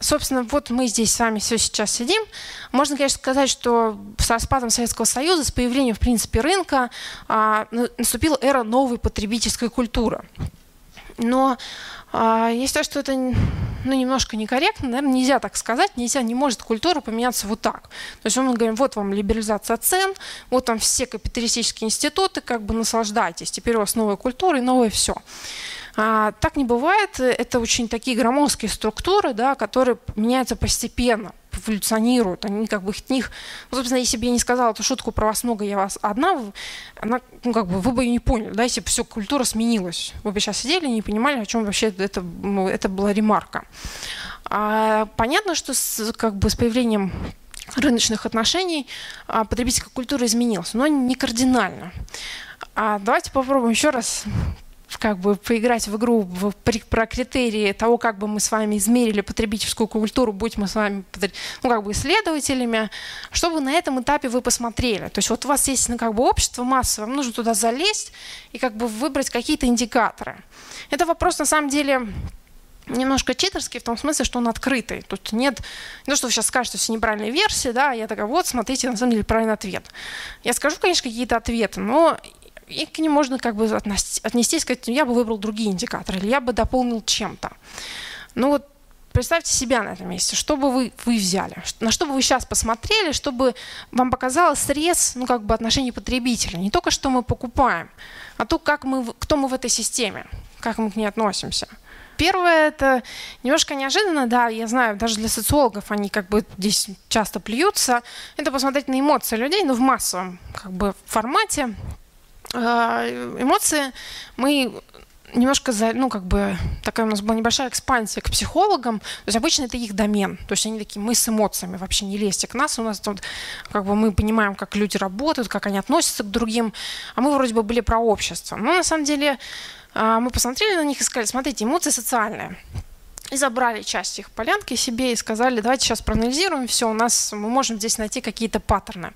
собственно, вот мы здесь с вами все сейчас сидим. Можно, конечно, сказать, что с распадом Советского Союза, с появлением, в принципе, рынка, а, наступила эра новой потребительской культуры. Но а, я считаю, что это ну, немножко некорректно, наверное, нельзя так сказать, нельзя, не может культура поменяться вот так. То есть мы говорим, вот вам либерализация цен, вот там все капиталистические институты, как бы наслаждайтесь, теперь у вас новая культура и новое все. А, так не бывает. Это очень такие громоздкие структуры, да, которые меняются постепенно эволюционируют, они как бы их них, ну, собственно, если бы я не сказала эту шутку про вас много, я вас одна, она, ну, как бы, вы бы ее не поняли, да, если бы все, культура сменилась, вы бы сейчас сидели и не понимали, о чем вообще это, ну, это была ремарка. А, понятно, что с, как бы с появлением рыночных отношений а, потребительская культура изменилась, но не кардинально. А давайте попробуем еще раз как бы поиграть в игру в, про критерии того, как бы мы с вами измерили потребительскую культуру, будь мы с вами ну, как бы исследователями, чтобы на этом этапе вы посмотрели. То есть вот у вас есть ну, как бы общество массовое, вам нужно туда залезть и как бы выбрать какие-то индикаторы. Это вопрос на самом деле немножко читерский в том смысле, что он открытый. Тут нет, не то, что вы сейчас скажете, все неправильные версии, да, я такая, вот, смотрите, на самом деле правильный ответ. Я скажу, конечно, какие-то ответы, но и к ним можно как бы отнести и сказать, я бы выбрал другие индикаторы, или я бы дополнил чем-то. Ну вот представьте себя на этом месте, что бы вы, вы взяли, на что бы вы сейчас посмотрели, чтобы вам показалось срез ну, как бы отношений потребителя. Не только что мы покупаем, а то, как мы, кто мы в этой системе, как мы к ней относимся. Первое, это немножко неожиданно, да, я знаю, даже для социологов они как бы здесь часто плюются, это посмотреть на эмоции людей, но в массовом как бы формате, эмоции мы немножко, за, ну, как бы, такая у нас была небольшая экспансия к психологам. То есть обычно это их домен. То есть они такие, мы с эмоциями, вообще не лезьте к нас. У нас тут, как бы, мы понимаем, как люди работают, как они относятся к другим. А мы вроде бы были про общество. Но на самом деле а, мы посмотрели на них и сказали, смотрите, эмоции социальные. И забрали часть их полянки себе и сказали, давайте сейчас проанализируем все, у нас мы можем здесь найти какие-то паттерны.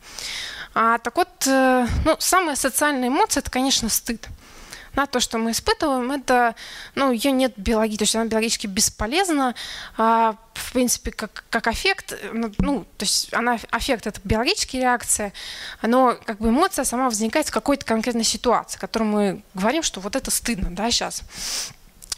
А, так вот, э, ну, самая социальная эмоция – это, конечно, стыд. На то, что мы испытываем, это, ну, ее нет биологии, то есть она биологически бесполезна, а, в принципе, как, как аффект, ну, ну, то есть она, аффект – это биологическая реакция, но как бы эмоция сама возникает в какой-то конкретной ситуации, которую мы говорим, что вот это стыдно, да, сейчас.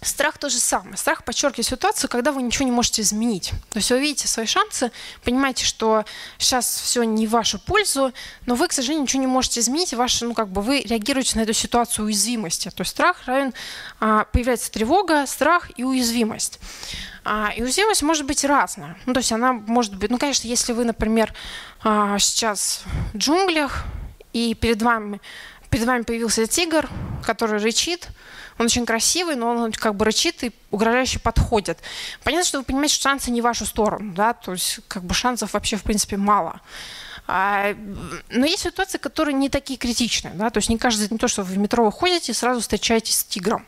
Страх то же самое. Страх подчеркивает ситуацию, когда вы ничего не можете изменить. То есть вы видите свои шансы, понимаете, что сейчас все не в вашу пользу, но вы, к сожалению, ничего не можете изменить. Ваши, ну, как бы вы реагируете на эту ситуацию уязвимости. То есть страх равен, а, появляется тревога, страх и уязвимость. А, и уязвимость может быть разная. Ну, то есть она может быть, ну, конечно, если вы, например, а, сейчас в джунглях, и перед вами перед вами появился тигр, который рычит, он очень красивый, но он как бы рычит и угрожающе подходит. Понятно, что вы понимаете, что шансы не в вашу сторону, да, то есть как бы шансов вообще в принципе мало. А, но есть ситуации, которые не такие критичные, да, то есть не каждый не то, что вы в метро выходите и сразу встречаетесь с тигром,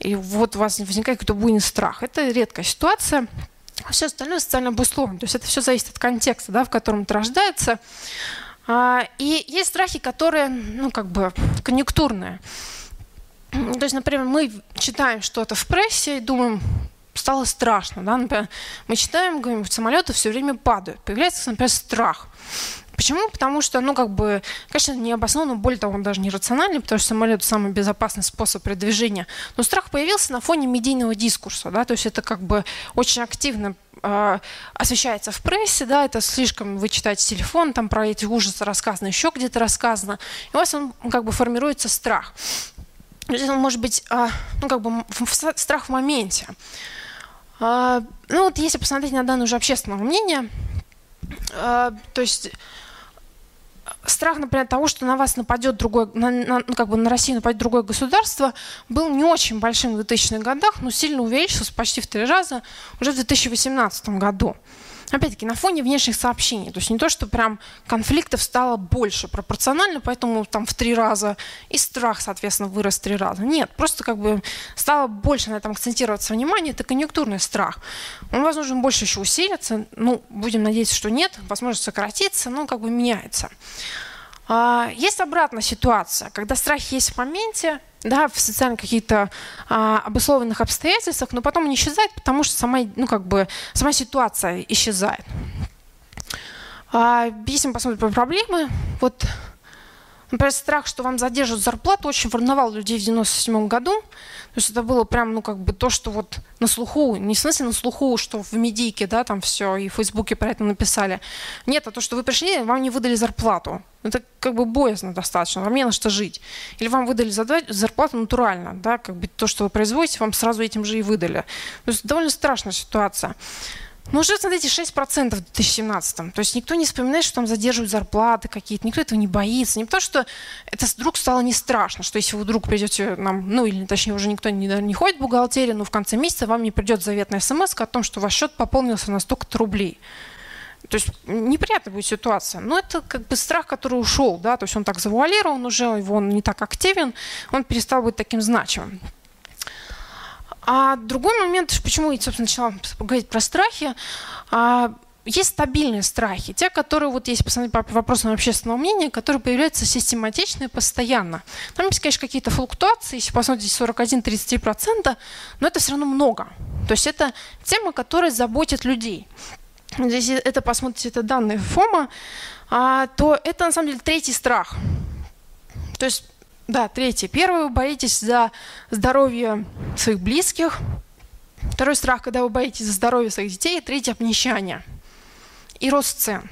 и вот у вас возникает какой-то буйный страх. Это редкая ситуация. А все остальное социально обусловлено. То есть это все зависит от контекста, да, в котором это рождается. А, и есть страхи, которые, ну, как бы конъюнктурные. То есть, например, мы читаем что-то в прессе и думаем, стало страшно. Да? Например, мы читаем, говорим, самолеты все время падают. Появляется, например, страх. Почему? Потому что, ну, как бы, конечно, не обоснованно, более того, он даже не рациональный, потому что самолет самый безопасный способ передвижения. Но страх появился на фоне медийного дискурса, да, то есть это как бы очень активно э, освещается в прессе, да, это слишком, вы читаете телефон, там про эти ужасы рассказано, еще где-то рассказано, и у вас он как бы формируется страх. Это может быть, э, ну, как бы страх в моменте. Э, ну, вот если посмотреть на данные уже общественного мнения, э, то есть страх, например, того, что на вас нападет другое, на, на, ну, как бы на Россию нападет другое государство, был не очень большим в 2000-х годах, но сильно увеличился почти в три раза уже в 2018 году опять-таки, на фоне внешних сообщений. То есть не то, что прям конфликтов стало больше пропорционально, поэтому там в три раза и страх, соответственно, вырос в три раза. Нет, просто как бы стало больше на этом акцентироваться внимание, это конъюнктурный страх. Он, возможно, больше еще усилится, ну, будем надеяться, что нет, возможно, сократится, но как бы меняется. А, есть обратная ситуация, когда страх есть в моменте, да, в социально каких-то а, обусловленных обстоятельствах, но потом он исчезает, потому что сама, ну, как бы, сама ситуация исчезает. А, если мы посмотрим по проблемы, вот, например, страх, что вам задержат зарплату, очень волновал людей в 97 году. То есть это было прям, ну, как бы то, что вот на слуху, не в смысле на слуху, что в медийке, да, там все, и в Фейсбуке про это написали. Нет, а то, что вы пришли, вам не выдали зарплату. Это как бы боязно достаточно, вам не на что жить. Или вам выдали зарплату натурально, да, как бы то, что вы производите, вам сразу этим же и выдали. То есть довольно страшная ситуация. Ну, уже, смотрите, 6% в 2017. То есть никто не вспоминает, что там задерживают зарплаты какие-то, никто этого не боится. Не потому, что это вдруг стало не страшно, что если вы вдруг придете нам, ну, или точнее уже никто не, не ходит в бухгалтерию, но в конце месяца вам не придет заветная смс о том, что ваш счет пополнился на столько-то рублей. То есть неприятная будет ситуация. Но это как бы страх, который ушел, да, то есть он так завуалирован уже, его он не так активен, он перестал быть таким значимым. А другой момент, почему я, собственно, начала говорить про страхи, а, есть стабильные страхи, те, которые, вот если посмотреть по вопросам общественного мнения, которые появляются систематично и постоянно. Там есть, конечно, какие-то флуктуации, если посмотреть 41-33%, но это все равно много. То есть это тема, которая заботит людей. Если это посмотрите, это данные ФОМа, а, то это на самом деле третий страх. То есть да, третье. Первое, вы боитесь за здоровье своих близких. Второй страх, когда вы боитесь за здоровье своих детей. Третье, обнищание. И рост цен.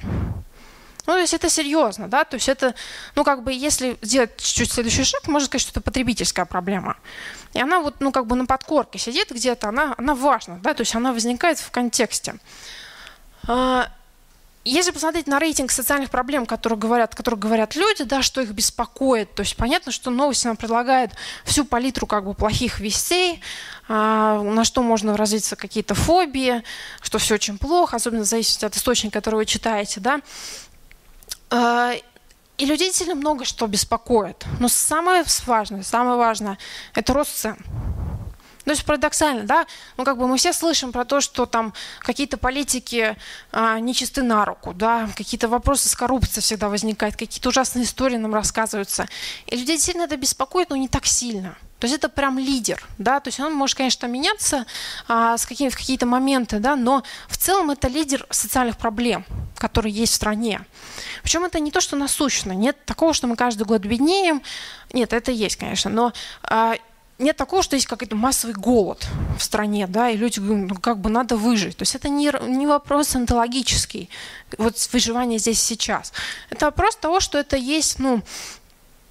Ну, то есть это серьезно, да, то есть это, ну, как бы, если сделать чуть-чуть следующий шаг, можно сказать, что это потребительская проблема. И она вот, ну, как бы на подкорке сидит где-то, она, она важна, да, то есть она возникает в контексте. А, если посмотреть на рейтинг социальных проблем, которые говорят, которые говорят люди, да, что их беспокоит, то есть понятно, что новости нам предлагают всю палитру как бы плохих вестей, а, на что можно развиться какие-то фобии, что все очень плохо, особенно зависит от источника, который вы читаете, да. А, и людей действительно много что беспокоит. Но самое важное, самое важное – это рост цен. Ну, то есть парадоксально, да? Ну, как бы мы все слышим про то, что там какие-то политики а, нечисты на руку, да, какие-то вопросы с коррупцией всегда возникают, какие-то ужасные истории нам рассказываются. И людей сильно это беспокоит, но не так сильно. То есть это прям лидер, да, то есть он может, конечно, меняться а, с какими, в какие-то моменты, да, но в целом это лидер социальных проблем, которые есть в стране. Причем это не то, что насущно, нет такого, что мы каждый год беднеем, нет, это есть, конечно, но а, нет такого, что есть какой-то массовый голод в стране, да, и люди говорят, ну как бы надо выжить. То есть это не, не вопрос онтологический, вот выживание здесь сейчас. Это вопрос того, что это есть, ну,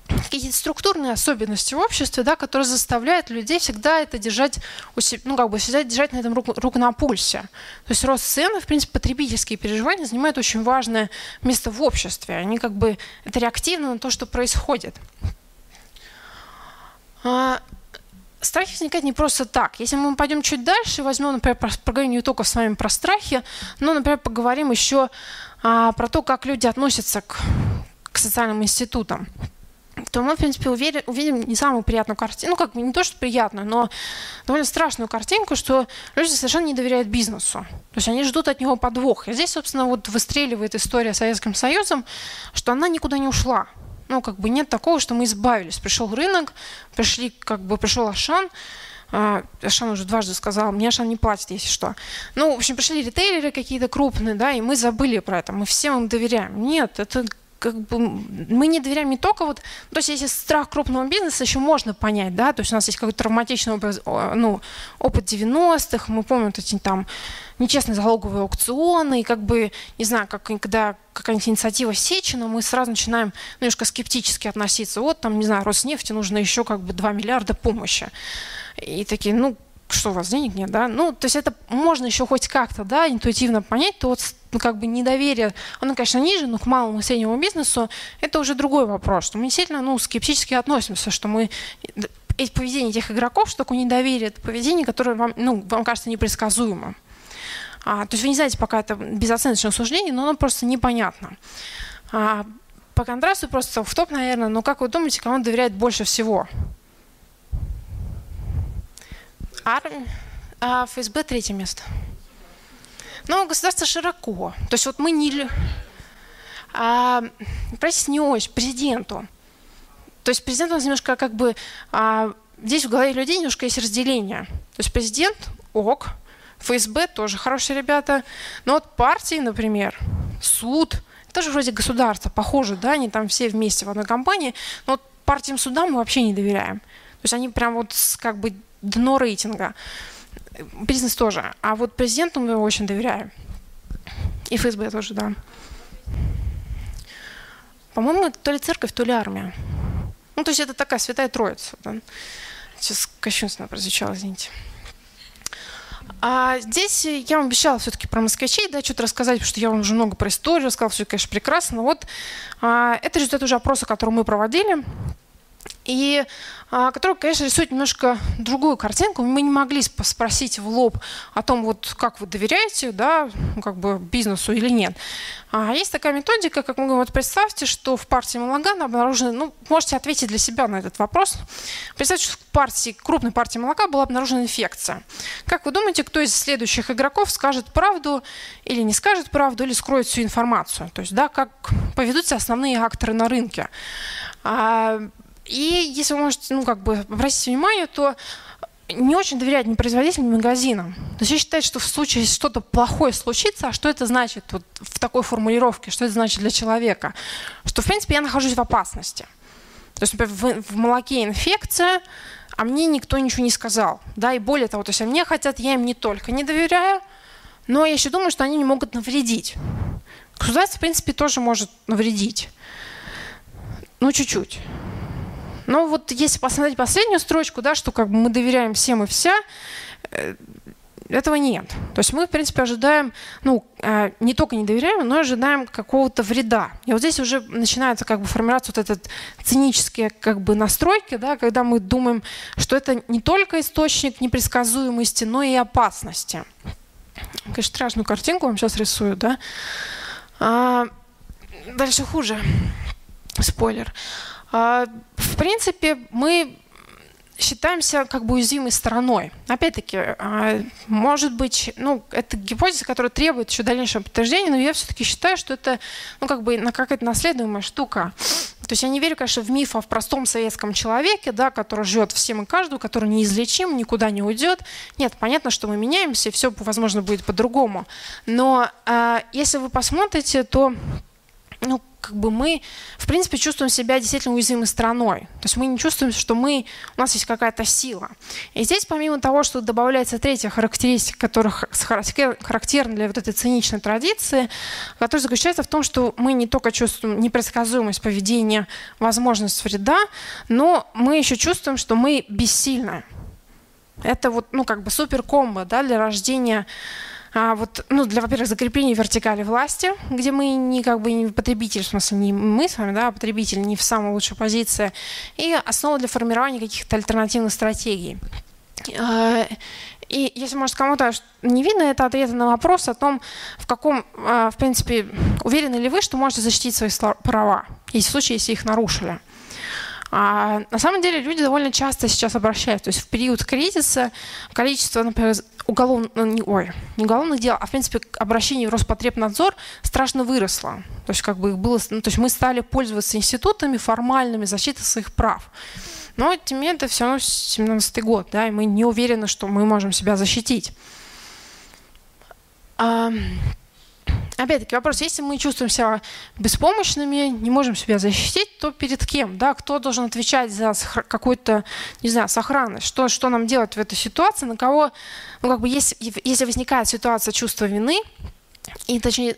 какие-то структурные особенности в обществе, да, которые заставляют людей всегда это держать, у себя, ну, как бы всегда держать на этом руку, руку на пульсе. То есть рост цены, в принципе, потребительские переживания занимают очень важное место в обществе. Они как бы, это реактивно на то, что происходит. Страхи возникают не просто так. Если мы пойдем чуть дальше, возьмем, например, поговорим не только с вами про страхи, но, например, поговорим еще а, про то, как люди относятся к, к социальным институтам то мы, в принципе, увидим, увидим не самую приятную картину, ну, как бы не то, что приятную, но довольно страшную картинку, что люди совершенно не доверяют бизнесу. То есть они ждут от него подвох. И здесь, собственно, вот выстреливает история с Советским Союзом, что она никуда не ушла. Ну, как бы нет такого, что мы избавились. Пришел рынок, пришли, как бы пришел Ашан, а, Ашан уже дважды сказал, мне Ашан не платит, если что. Ну, в общем, пришли ритейлеры какие-то крупные, да, и мы забыли про это, мы всем им доверяем. Нет, это как бы мы не доверяем не только вот, то есть если страх крупного бизнеса еще можно понять, да, то есть у нас есть какой-то травматичный опыт, ну, опыт 90-х, мы помним вот эти там нечестные залоговые аукционы, и как бы, не знаю, как, когда какая-нибудь инициатива Сечина, мы сразу начинаем немножко скептически относиться. Вот там, не знаю, Роснефти нужно еще как бы 2 миллиарда помощи. И такие, ну, что у вас денег нет, да? Ну, то есть это можно еще хоть как-то, да, интуитивно понять, то вот ну, как бы недоверие, оно, конечно, ниже, но к малому и среднему бизнесу это уже другой вопрос, что мы действительно, ну, скептически относимся, что мы эти поведение этих игроков, что такое недоверие, это поведение, которое вам, ну, вам кажется непредсказуемым. А, то есть вы не знаете пока это безоценочное суждение, но оно просто непонятно. А, по контрасту просто в топ, наверное, но как вы думаете, кому доверяет больше всего? Армия, а ФСБ третье место. Но государство широко. То есть вот мы не... А, очень, президенту. То есть президент нас немножко как бы... А, здесь в голове людей немножко есть разделение. То есть президент ок, ФСБ тоже хорошие ребята. Но вот партии, например, суд, тоже вроде государство, похоже, да, они там все вместе в одной компании. Но вот партиям суда мы вообще не доверяем. То есть они прям вот как бы дно рейтинга. Бизнес тоже. А вот президенту мы очень доверяем. И ФСБ тоже, да. По-моему, то ли церковь, то ли армия. Ну, то есть это такая святая троица. Да? Сейчас кощунственно прозвучало, извините. А здесь я вам обещала все-таки про москвичей, да, что-то рассказать, потому что я вам уже много про историю рассказала, все, конечно, прекрасно. Вот а, это результат уже опроса, который мы проводили и а, который, конечно, рисует немножко другую картинку. Мы не могли спросить в лоб о том, вот как вы доверяете, да, как бы бизнесу или нет. А есть такая методика, как мы говорим, вот представьте, что в партии Малагана обнаружено, ну, можете ответить для себя на этот вопрос. Представьте, что в партии, крупной партии молока была обнаружена инфекция. Как вы думаете, кто из следующих игроков скажет правду или не скажет правду, или скроет всю информацию? То есть, да, как поведутся основные акторы на рынке. А, и если вы можете, ну, как бы, обратить внимание, то не очень доверять ни производителям, ни магазинам. То есть я считаю, что в случае, если что-то плохое случится, а что это значит вот в такой формулировке, что это значит для человека? Что, в принципе, я нахожусь в опасности. То есть, например, в, в молоке инфекция, а мне никто ничего не сказал. Да, и более того, то есть мне хотят, я им не только не доверяю, но я еще думаю, что они не могут навредить. Государство, в принципе, тоже может навредить. Ну, чуть-чуть. Но вот если посмотреть последнюю строчку, да, что как бы мы доверяем всем и вся, э, этого нет. То есть мы, в принципе, ожидаем, ну, э, не только не доверяем, но ожидаем какого-то вреда. И вот здесь уже начинается как бы формироваться вот этот цинические как бы настройки, да, когда мы думаем, что это не только источник непредсказуемости, но и опасности. Конечно, страшную картинку вам сейчас рисую, да. А, дальше хуже. Спойлер. А, в принципе, мы считаемся как бы уязвимой стороной. Опять-таки, а, может быть, ну, это гипотеза, которая требует еще дальнейшего подтверждения, но я все-таки считаю, что это, ну, как бы какая-то наследуемая штука. То есть я не верю, конечно, в миф о простом советском человеке, да, который живет всем и каждому, который неизлечим, никуда не уйдет. Нет, понятно, что мы меняемся, и все, возможно, будет по-другому. Но э, если вы посмотрите, то ну, как бы мы, в принципе, чувствуем себя действительно уязвимой стороной. То есть мы не чувствуем, что мы, у нас есть какая-то сила. И здесь, помимо того, что добавляется третья характеристика, которая характерна для вот этой циничной традиции, которая заключается в том, что мы не только чувствуем непредсказуемость поведения, возможность вреда, но мы еще чувствуем, что мы бессильны. Это вот, ну, как бы супер комбо, да, для рождения а, вот, ну, для, во-первых, закрепления вертикали власти, где мы не как бы не потребитель, в смысле, не мы с вами, да, а потребитель не в самой лучшей позиции, и основа для формирования каких-то альтернативных стратегий. А, и если, может, кому-то не видно, это ответ на вопрос о том, в каком, а, в принципе, уверены ли вы, что можете защитить свои права, если в случае, если их нарушили. А на самом деле люди довольно часто сейчас обращаются. То есть в период кризиса количество, например, уголов... Ну, не, ой, не уголовных дел, а в принципе обращений в Роспотребнадзор страшно выросло. То есть как бы их было, ну, то есть мы стали пользоваться институтами формальными защиты своих прав. Но тем не менее это все равно 17 год, да, и мы не уверены, что мы можем себя защитить. Опять-таки вопрос, если мы чувствуем себя беспомощными, не можем себя защитить, то перед кем? Да? Кто должен отвечать за какую-то, не знаю, сохранность? Что, что нам делать в этой ситуации? На кого, ну, как бы, если, если возникает ситуация чувства вины, и точнее,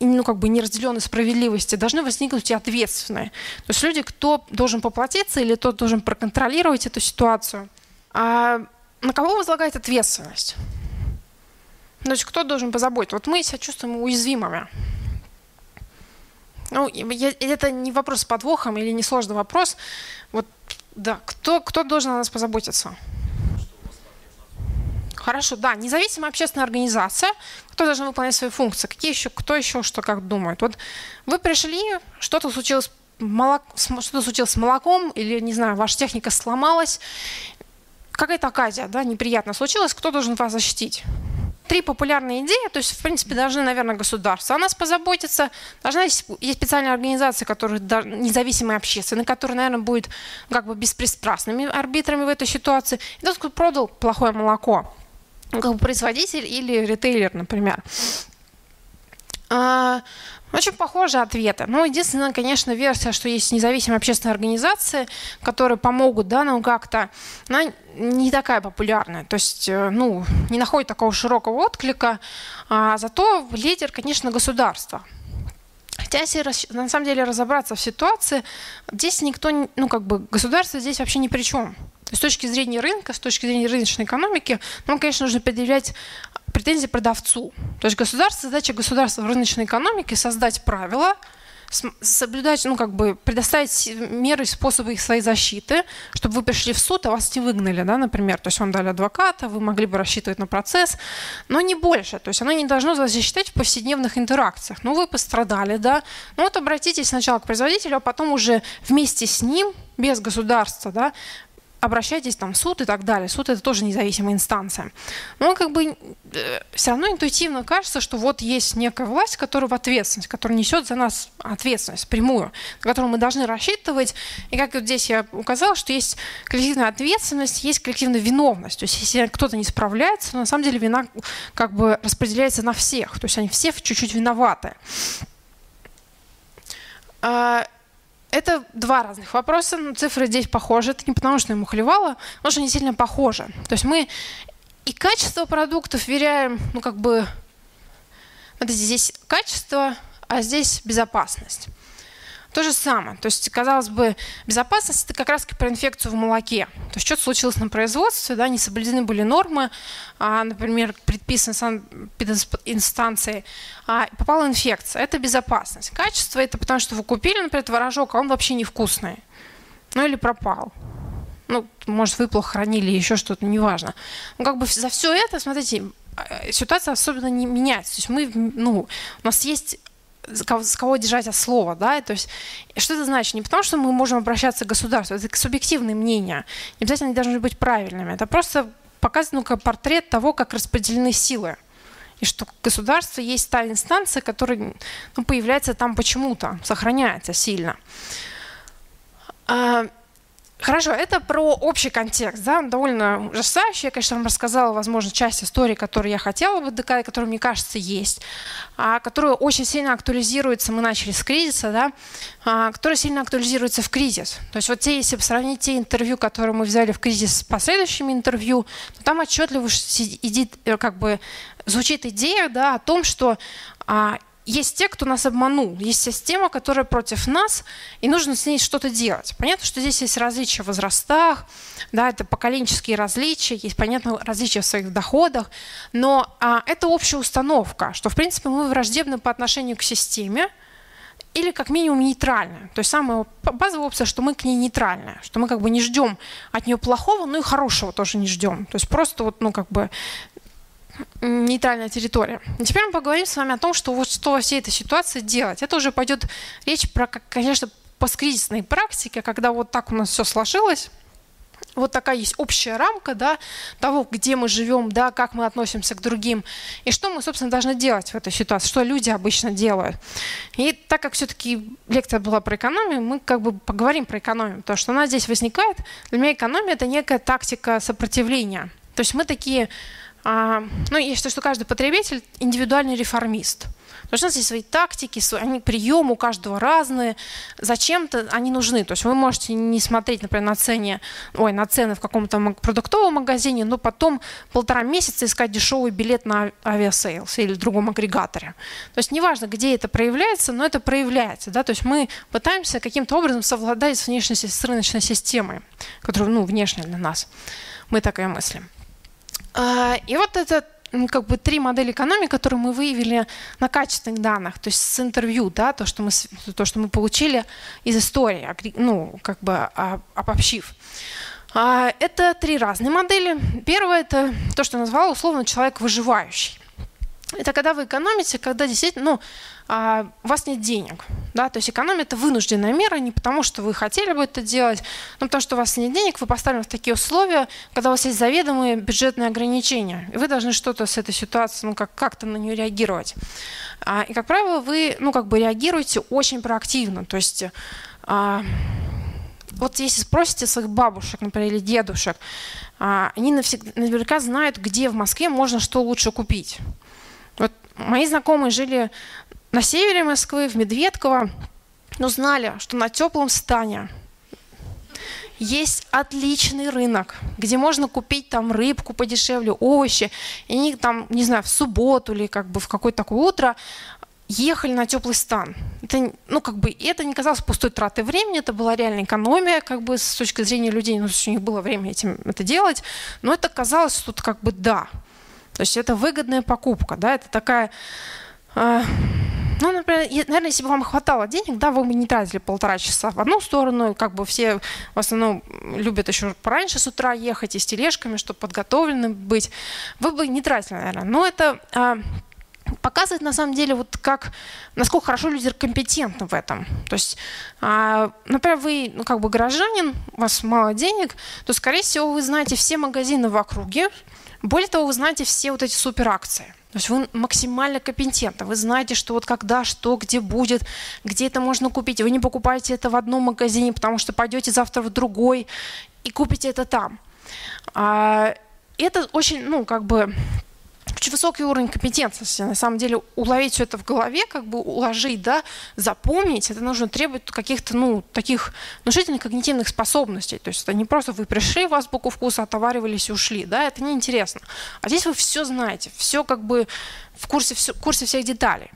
ну, как бы неразделенной справедливости, должны возникнуть и ответственные. То есть люди, кто должен поплатиться или кто должен проконтролировать эту ситуацию. А на кого возлагает ответственность? То есть кто должен позаботиться? Вот мы себя чувствуем уязвимыми. Ну, это не вопрос с подвохом или не сложный вопрос. Вот, да, кто, кто должен о нас позаботиться? Хорошо, да, независимая общественная организация, кто должен выполнять свои функции, какие еще, кто еще что как думает. Вот вы пришли, что-то случилось что-то случилось с молоком, или, не знаю, ваша техника сломалась, какая-то оказия, да, неприятно случилась, кто должен вас защитить? Три популярные идеи, то есть, в принципе, должны, наверное, государство о нас позаботиться, должна есть, есть специальные организации, которые независимые общественные, которые, наверное, будут как бы беспристрастными арбитрами в этой ситуации. И тот, кто продал плохое молоко, как бы производитель или ритейлер, например. Очень похожие ответы. Ну, единственное, конечно, версия, что есть независимые общественные организации, которые помогут да, нам как-то, она не такая популярная. То есть, э, ну, не находит такого широкого отклика. А зато лидер, конечно, государство. Хотя, если на самом деле разобраться в ситуации, здесь никто, ну, как бы, государство здесь вообще ни при чем. С точки зрения рынка, с точки зрения рыночной экономики, нам, конечно, нужно предъявлять претензии продавцу. То есть государство, задача государства в рыночной экономике создать правила, соблюдать, ну, как бы предоставить меры способы их своей защиты, чтобы вы пришли в суд, а вас не выгнали, да, например. То есть вам дали адвоката, вы могли бы рассчитывать на процесс, но не больше. То есть оно не должно вас защищать в повседневных интеракциях. Ну, вы пострадали, да. Ну, вот обратитесь сначала к производителю, а потом уже вместе с ним, без государства, да, обращайтесь там в суд и так далее. Суд это тоже независимая инстанция. Но как бы э, все равно интуитивно кажется, что вот есть некая власть, которая в ответственность, которая несет за нас ответственность прямую, на которую мы должны рассчитывать. И как вот здесь я указала, что есть коллективная ответственность, есть коллективная виновность. То есть если кто-то не справляется, на самом деле вина как бы распределяется на всех. То есть они все чуть-чуть виноваты. Это два разных вопроса. Ну, цифры здесь похожи. Это не потому, что я мухлевала, потому что они сильно похожи. То есть мы и качество продуктов веряем, ну как бы, смотрите, здесь качество, а здесь безопасность. То же самое. То есть, казалось бы, безопасность – это как раз про инфекцию в молоке. То есть, что-то случилось на производстве, да, не соблюдены были нормы, а, например, предписаны санэпидинстанцией, а, попала инфекция. Это безопасность. Качество – это потому, что вы купили, например, творожок, а он вообще невкусный. Ну, или пропал ну, может, вы плохо хранили, еще что-то, неважно. Ну, как бы за все это, смотрите, э, ситуация особенно не меняется. То есть мы, ну, у нас есть с кого держать от слова, да, то есть что это значит? Не потому, что мы можем обращаться к государству, это субъективные мнения, не обязательно они должны быть правильными, это просто показывает ну, портрет того, как распределены силы, и что государство есть та инстанция, которая ну, появляется там почему-то, сохраняется сильно. Хорошо, это про общий контекст, да, довольно ужасающий. Я, конечно, вам рассказала, возможно, часть истории, которую я хотела бы доказать, которая, мне кажется, есть, а, которая очень сильно актуализируется, мы начали с кризиса, да, а, которая сильно актуализируется в кризис. То есть вот те, если сравнить те интервью, которые мы взяли в кризис с последующими интервью, то там отчетливо сидит, э, как бы звучит идея, да, о том, что а, есть те, кто нас обманул, есть система, которая против нас, и нужно с ней что-то делать. Понятно, что здесь есть различия в возрастах, да, это поколенческие различия, есть, понятно, различия в своих доходах, но а, это общая установка, что, в принципе, мы враждебны по отношению к системе, или как минимум нейтральная. То есть самая базовая опция, что мы к ней нейтральная, что мы как бы не ждем от нее плохого, но и хорошего тоже не ждем. То есть просто вот, ну, как бы нейтральная территория. И теперь мы поговорим с вами о том, что вот что во всей этой ситуации делать. Это уже пойдет речь про, конечно, посткризисной практики, когда вот так у нас все сложилось, вот такая есть общая рамка да, того, где мы живем, да, как мы относимся к другим, и что мы, собственно, должны делать в этой ситуации, что люди обычно делают. И так как все-таки лекция была про экономию, мы как бы поговорим про экономию, потому что она здесь возникает. Для меня экономия – это некая тактика сопротивления. То есть мы такие ну, я считаю, что каждый потребитель индивидуальный реформист. Потому что у нас есть свои тактики, свои, они, приемы у каждого разные. Зачем-то они нужны. То есть вы можете не смотреть, например, на, цене, ой, на цены в каком-то продуктовом магазине, но потом полтора месяца искать дешевый билет на Aviasales или другом агрегаторе. То есть неважно, где это проявляется, но это проявляется. Да? То есть мы пытаемся каким-то образом совладать с внешней с рыночной системой, которая ну, внешняя для нас. Мы так и мыслим. А, и вот это как бы три модели экономики, которые мы выявили на качественных данных, то есть с интервью, да, то, что мы, то, что мы получили из истории, ну, как бы обобщив. А, это три разные модели. Первая – это то, что назвала условно человек выживающий. Это когда вы экономите, когда действительно, ну, а, у вас нет денег. Да? То есть экономия – это вынужденная мера, не потому что вы хотели бы это делать, но потому что у вас нет денег, вы поставлены в такие условия, когда у вас есть заведомые бюджетные ограничения, и вы должны что-то с этой ситуацией, ну, как- как-то на нее реагировать. А, и, как правило, вы, ну, как бы реагируете очень проактивно, то есть а, вот если спросите своих бабушек, например, или дедушек, а, они навсегда, наверняка знают, где в Москве можно что лучше купить. Мои знакомые жили на севере Москвы, в Медведково, но знали, что на теплом стане есть отличный рынок, где можно купить там рыбку подешевле, овощи. И они там, не знаю, в субботу или как бы в какое-то такое утро ехали на теплый стан. Это, ну, как бы, это не казалось пустой тратой времени, это была реальная экономия, как бы, с точки зрения людей, ну, у них было время этим это делать, но это казалось, тут как бы да. То есть это выгодная покупка, да, это такая а, ну, например, наверное, если бы вам хватало денег, да, вы бы не тратили полтора часа в одну сторону, как бы все в основном любят еще пораньше с утра ехать и с тележками, чтобы подготовлены быть, вы бы не тратили, наверное. Но это а, показывает на самом деле вот как насколько хорошо люди компетентны в этом. То есть, а, например, вы ну, как бы горожанин, у вас мало денег, то скорее всего вы знаете все магазины в округе, более того, вы знаете все вот эти суперакции. То есть вы максимально компетентны. Вы знаете, что вот когда, что, где будет, где это можно купить. Вы не покупаете это в одном магазине, потому что пойдете завтра в другой и купите это там. А, это очень, ну, как бы очень высокий уровень компетентности. На самом деле уловить все это в голове, как бы уложить, да, запомнить, это нужно требовать каких-то, ну, таких внушительных когнитивных способностей. То есть это не просто вы пришли, вас азбуку вкуса отоваривались и ушли, да, это неинтересно. А здесь вы все знаете, все как бы в курсе, в курсе всех деталей.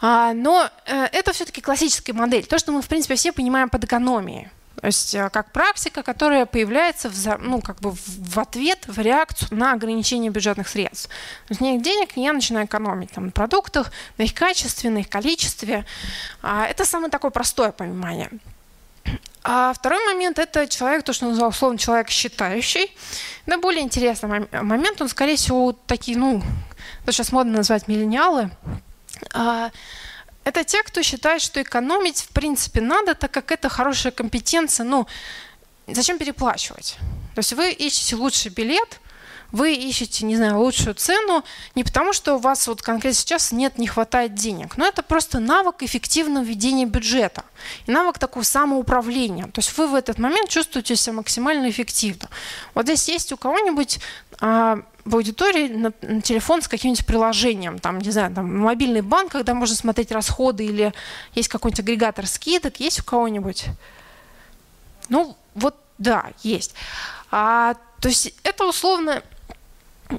А, но э, это все-таки классическая модель, то, что мы, в принципе, все понимаем под экономией. То есть э, как практика, которая появляется в, ну, как бы в ответ, в реакцию на ограничение бюджетных средств. То есть нет денег, я начинаю экономить там, на продуктах, на их качестве, на их количестве. А, это самое такое простое понимание. А второй момент – это человек, то, что назвал условно человек считающий. Это более интересный момент. Он, скорее всего, такие, ну, то сейчас модно назвать миллениалы. Это те, кто считает, что экономить в принципе надо, так как это хорошая компетенция. Ну, зачем переплачивать? То есть вы ищете лучший билет, вы ищете, не знаю, лучшую цену не потому, что у вас вот конкретно сейчас нет, не хватает денег, но это просто навык эффективного ведения бюджета и навык такого самоуправления. То есть вы в этот момент чувствуете себя максимально эффективно. Вот здесь есть у кого-нибудь в аудитории на, на телефон с каким-нибудь приложением, там, не знаю, там, мобильный банк, когда можно смотреть расходы, или есть какой-нибудь агрегатор скидок, есть у кого-нибудь? Ну, вот да, есть. А, то есть это условно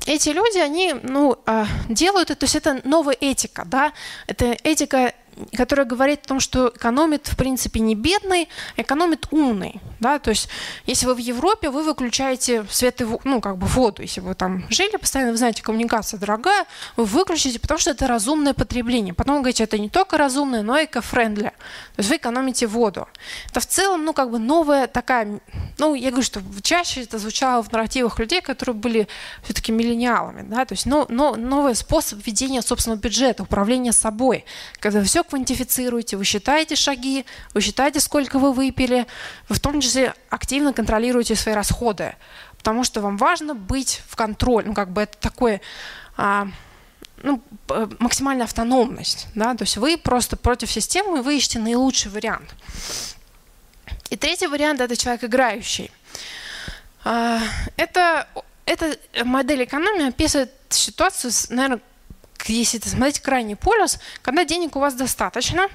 эти люди, они ну, а, делают это, то есть это новая этика, да, это этика которая говорит о том, что экономит, в принципе, не бедный, экономит умный. Да? То есть, если вы в Европе, вы выключаете свет и ну, как бы воду. Если вы там жили постоянно, вы знаете, коммуникация дорогая, вы выключите, потому что это разумное потребление. Потом вы говорите, это не только разумное, но и эко-френдли. То есть вы экономите воду. Это в целом, ну, как бы новая такая, ну, я говорю, что чаще это звучало в нарративах людей, которые были все-таки миллениалами, да, то есть но, но, новый способ ведения собственного бюджета, управления собой, когда все квантифицируете, вы считаете шаги, вы считаете, сколько вы выпили, вы в том числе активно контролируете свои расходы, потому что вам важно быть в контроле, ну, как бы это такое... А, ну, максимальная автономность. Да? То есть вы просто против системы, вы ищете наилучший вариант. И третий вариант – это человек играющий. А, это, эта модель экономии описывает ситуацию, наверное, если это смотреть крайний полюс, когда денег у вас достаточно,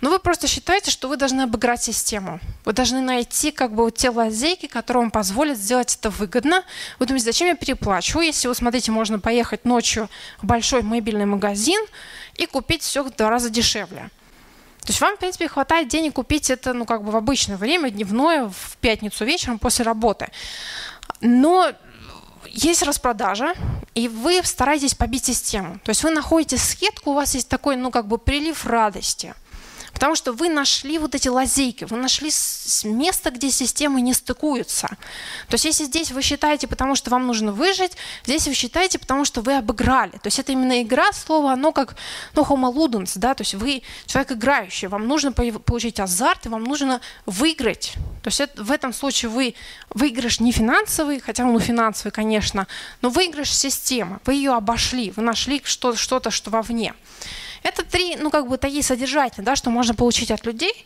но вы просто считаете, что вы должны обыграть систему. Вы должны найти как бы вот те лазейки, которые вам позволят сделать это выгодно. Вы думаете, зачем я переплачиваю, если вы смотрите, можно поехать ночью в большой мебельный магазин и купить все в два раза дешевле. То есть вам, в принципе, хватает денег купить это, ну, как бы в обычное время, дневное, в пятницу вечером после работы. Но есть распродажа, и вы стараетесь побить систему. То есть вы находите скидку, у вас есть такой, ну, как бы прилив радости. Потому что вы нашли вот эти лазейки, вы нашли место, где системы не стыкуются. То есть если здесь вы считаете, потому что вам нужно выжить, здесь вы считаете, потому что вы обыграли. То есть это именно игра, слово, оно как ну, homo ludens, да, то есть вы человек играющий, вам нужно получить азарт, и вам нужно выиграть. То есть это, в этом случае вы выигрыш не финансовый, хотя он финансовый, конечно, но выигрыш системы. Вы ее обошли, вы нашли что-то, что, что вовне. Это три, ну, как бы такие содержательные, да, что можно получить от людей.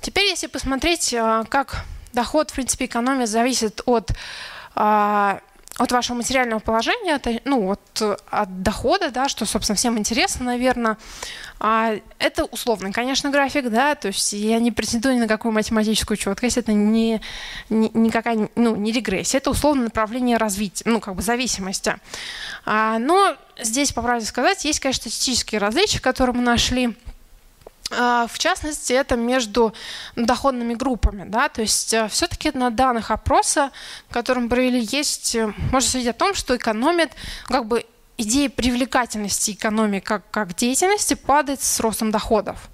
Теперь, если посмотреть, э, как доход, в принципе, экономия зависит от а, от вашего материального положения, это, ну, от, от дохода, да, что, собственно, всем интересно, наверное. А, это условный, конечно, график, да, то есть я не претендую ни на какую математическую четкость, это не, не, никакая, ну, не регрессия, это условное направление развития, ну, как бы зависимости. А, но здесь, по правде сказать, есть, конечно, статистические различия, которые мы нашли. А, в частности, это между доходными группами. Да? То есть э, все-таки на данных опроса, которые мы провели, есть, э, можно судить о том, что экономит, как бы идея привлекательности экономики как, как деятельности падает с ростом доходов.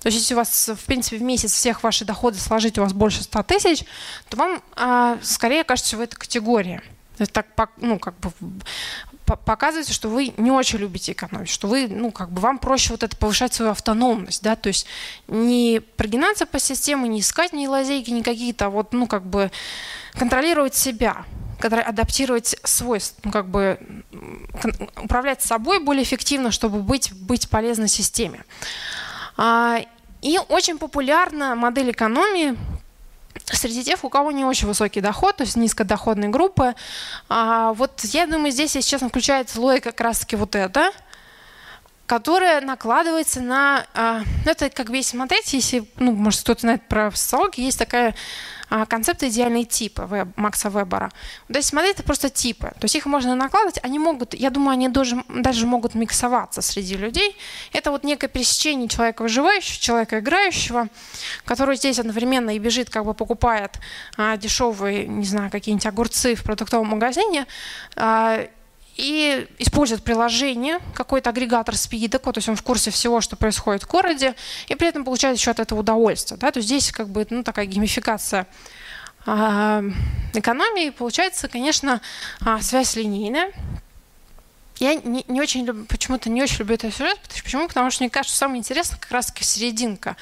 То есть если у вас, в принципе, в месяц всех ваши доходы сложить, у вас больше 100 тысяч, то вам а, скорее кажется в этой категории. Это так, ну, как бы показывается, что вы не очень любите экономить, что вы, ну, как бы вам проще вот это повышать свою автономность, да, то есть не прогинаться по системе, не искать ни лазейки, ни какие-то, а вот, ну, как бы контролировать себя, адаптировать свой, ну, как бы управлять собой более эффективно, чтобы быть, быть полезной системе. А, и очень популярна модель экономии, среди тех, у кого не очень высокий доход, то есть низкодоходные группы. А, вот я думаю, здесь, если честно, включается логика как раз-таки вот это, которая накладывается на... А, ну, это как бы если смотреть, если, ну, может, кто-то знает про социологию, есть такая а, концепт идеальные типы Веб, Макса Вебера. То есть смотреть это просто типы. То есть их можно накладывать, они могут, я думаю, они даже, даже могут миксоваться среди людей. Это вот некое пересечение человека выживающего, человека играющего, который здесь одновременно и бежит, как бы покупает а, дешевые, не знаю, какие-нибудь огурцы в продуктовом магазине, а, и использует приложение, какой-то агрегатор спида, то есть он в курсе всего, что происходит в городе, и при этом получает еще от этого удовольствие. Да? То есть здесь как бы ну, такая геймификация а, экономии. Получается, конечно, а, связь линейная. Я не, не очень люблю, почему-то не очень люблю этот сюжет. Почему? Потому что мне кажется, самое интересное как раз-таки серединка,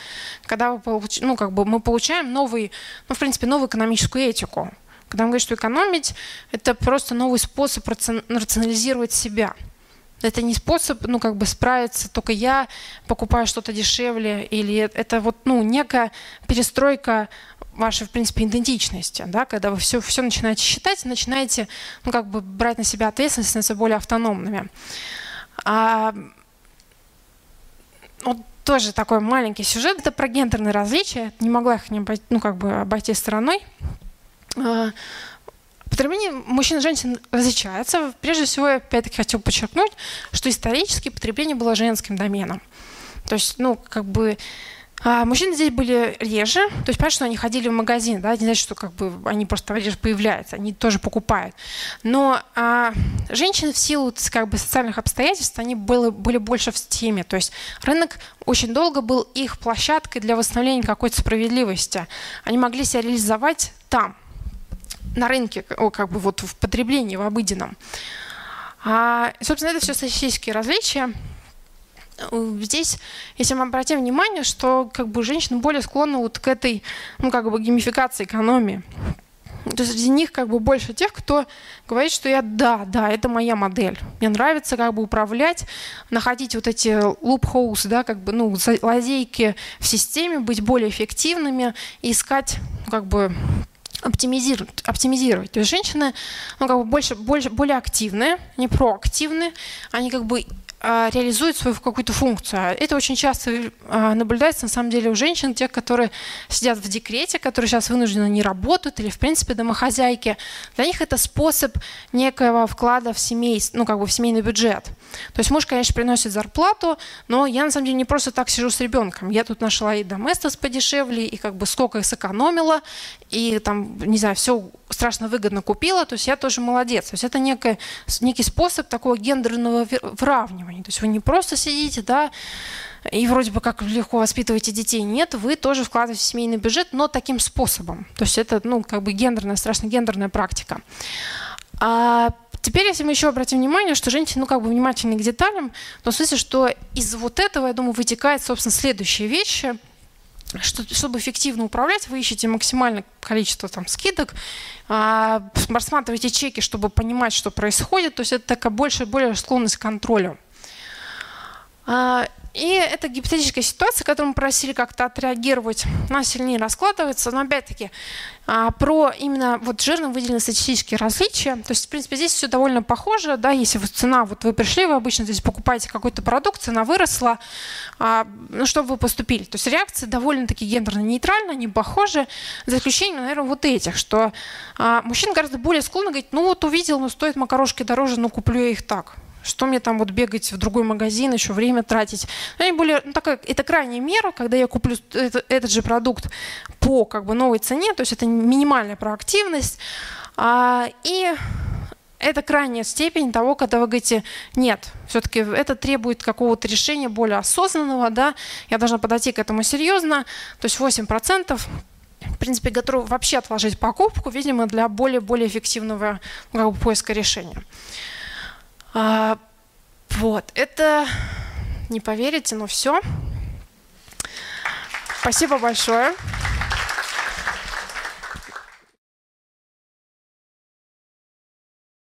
когда вы получ, ну, как бы мы получаем новый, ну, в принципе, новую экономическую этику. Когда он говорит, что экономить – это просто новый способ рационализировать себя. Это не способ, ну, как бы справиться, только я покупаю что-то дешевле, или это вот, ну, некая перестройка вашей, в принципе, идентичности, да, когда вы все, все начинаете считать, начинаете, ну, как бы брать на себя ответственность, становиться более автономными. А, вот тоже такой маленький сюжет, это про гендерные различия, не могла их не обойти, ну, как бы обойти стороной. А, потребление мужчин и женщин различается. Прежде всего, я опять-таки хотел подчеркнуть, что исторически потребление было женским доменом. То есть, ну, как бы а мужчины здесь были реже, то есть понятно, что они ходили в магазин, да, не значит, что как бы они просто реже появляются, они тоже покупают. Но а, женщины в силу как бы социальных обстоятельств, они были, были больше в теме, то есть рынок очень долго был их площадкой для восстановления какой-то справедливости. Они могли себя реализовать там, на рынке, как бы вот в потреблении, в обыденном. А, собственно, это все статистические различия. Здесь, если мы обратим внимание, что как бы женщины более склонны вот к этой, ну, как бы геймификации экономии. То есть среди них как бы больше тех, кто говорит, что я да, да, это моя модель. Мне нравится как бы управлять, находить вот эти loopholes, да, как бы, ну, лазейки в системе, быть более эффективными искать, ну, как бы, оптимизировать, оптимизировать. То есть женщины ну, как бы больше, больше, более активные, они проактивные, они как бы реализует свою какую-то функцию. Это очень часто а, наблюдается на самом деле у женщин, тех, которые сидят в декрете, которые сейчас вынуждены не работают или в принципе домохозяйки. Для них это способ некоего вклада в семейство, ну как бы в семейный бюджет. То есть муж, конечно, приносит зарплату, но я на самом деле не просто так сижу с ребенком. Я тут нашла и доместос подешевле, и как бы сколько их сэкономила, и там, не знаю, все страшно выгодно купила, то есть я тоже молодец. То есть это некий, некий способ такого гендерного выравнивания. То есть вы не просто сидите, да, и вроде бы как легко воспитываете детей. Нет, вы тоже вкладываете в семейный бюджет, но таким способом. То есть это, ну, как бы гендерная, страшно гендерная практика. А Теперь, если мы еще обратим внимание, что женщины, ну, как бы внимательны к деталям, в смысле, что из вот этого, я думаю, вытекает, собственно, следующие вещи. Что, чтобы эффективно управлять, вы ищете максимальное количество там, скидок, а, рассматриваете чеки, чтобы понимать, что происходит. То есть это такая больше, более склонность к контролю. А, и это гипотетическая ситуация, которую мы просили как-то отреагировать, она сильнее раскладывается. Но опять-таки а, про именно вот жирно выделенные статистические различия. То есть, в принципе, здесь все довольно похоже. Да, если вот цена, вот вы пришли, вы обычно здесь покупаете какой-то продукт, цена выросла, а, ну что вы поступили? То есть реакции довольно-таки гендерно-нейтральны, они похожи, за исключением, наверное, вот этих, что мужчина гораздо более склонны говорить, ну вот увидел, ну стоит макарошки дороже, ну куплю я их так. Что мне там вот бегать в другой магазин, еще время тратить? Они более, ну, такая, это крайняя мера, когда я куплю это, этот же продукт по как бы новой цене, то есть это минимальная проактивность. А, и это крайняя степень того, когда вы говорите, нет, все-таки это требует какого-то решения более осознанного, да, я должна подойти к этому серьезно, то есть 8% в принципе, готовы вообще отложить покупку, видимо, для более-более эффективного ну, как поиска решения. А, вот, это не поверите, но все. Спасибо большое.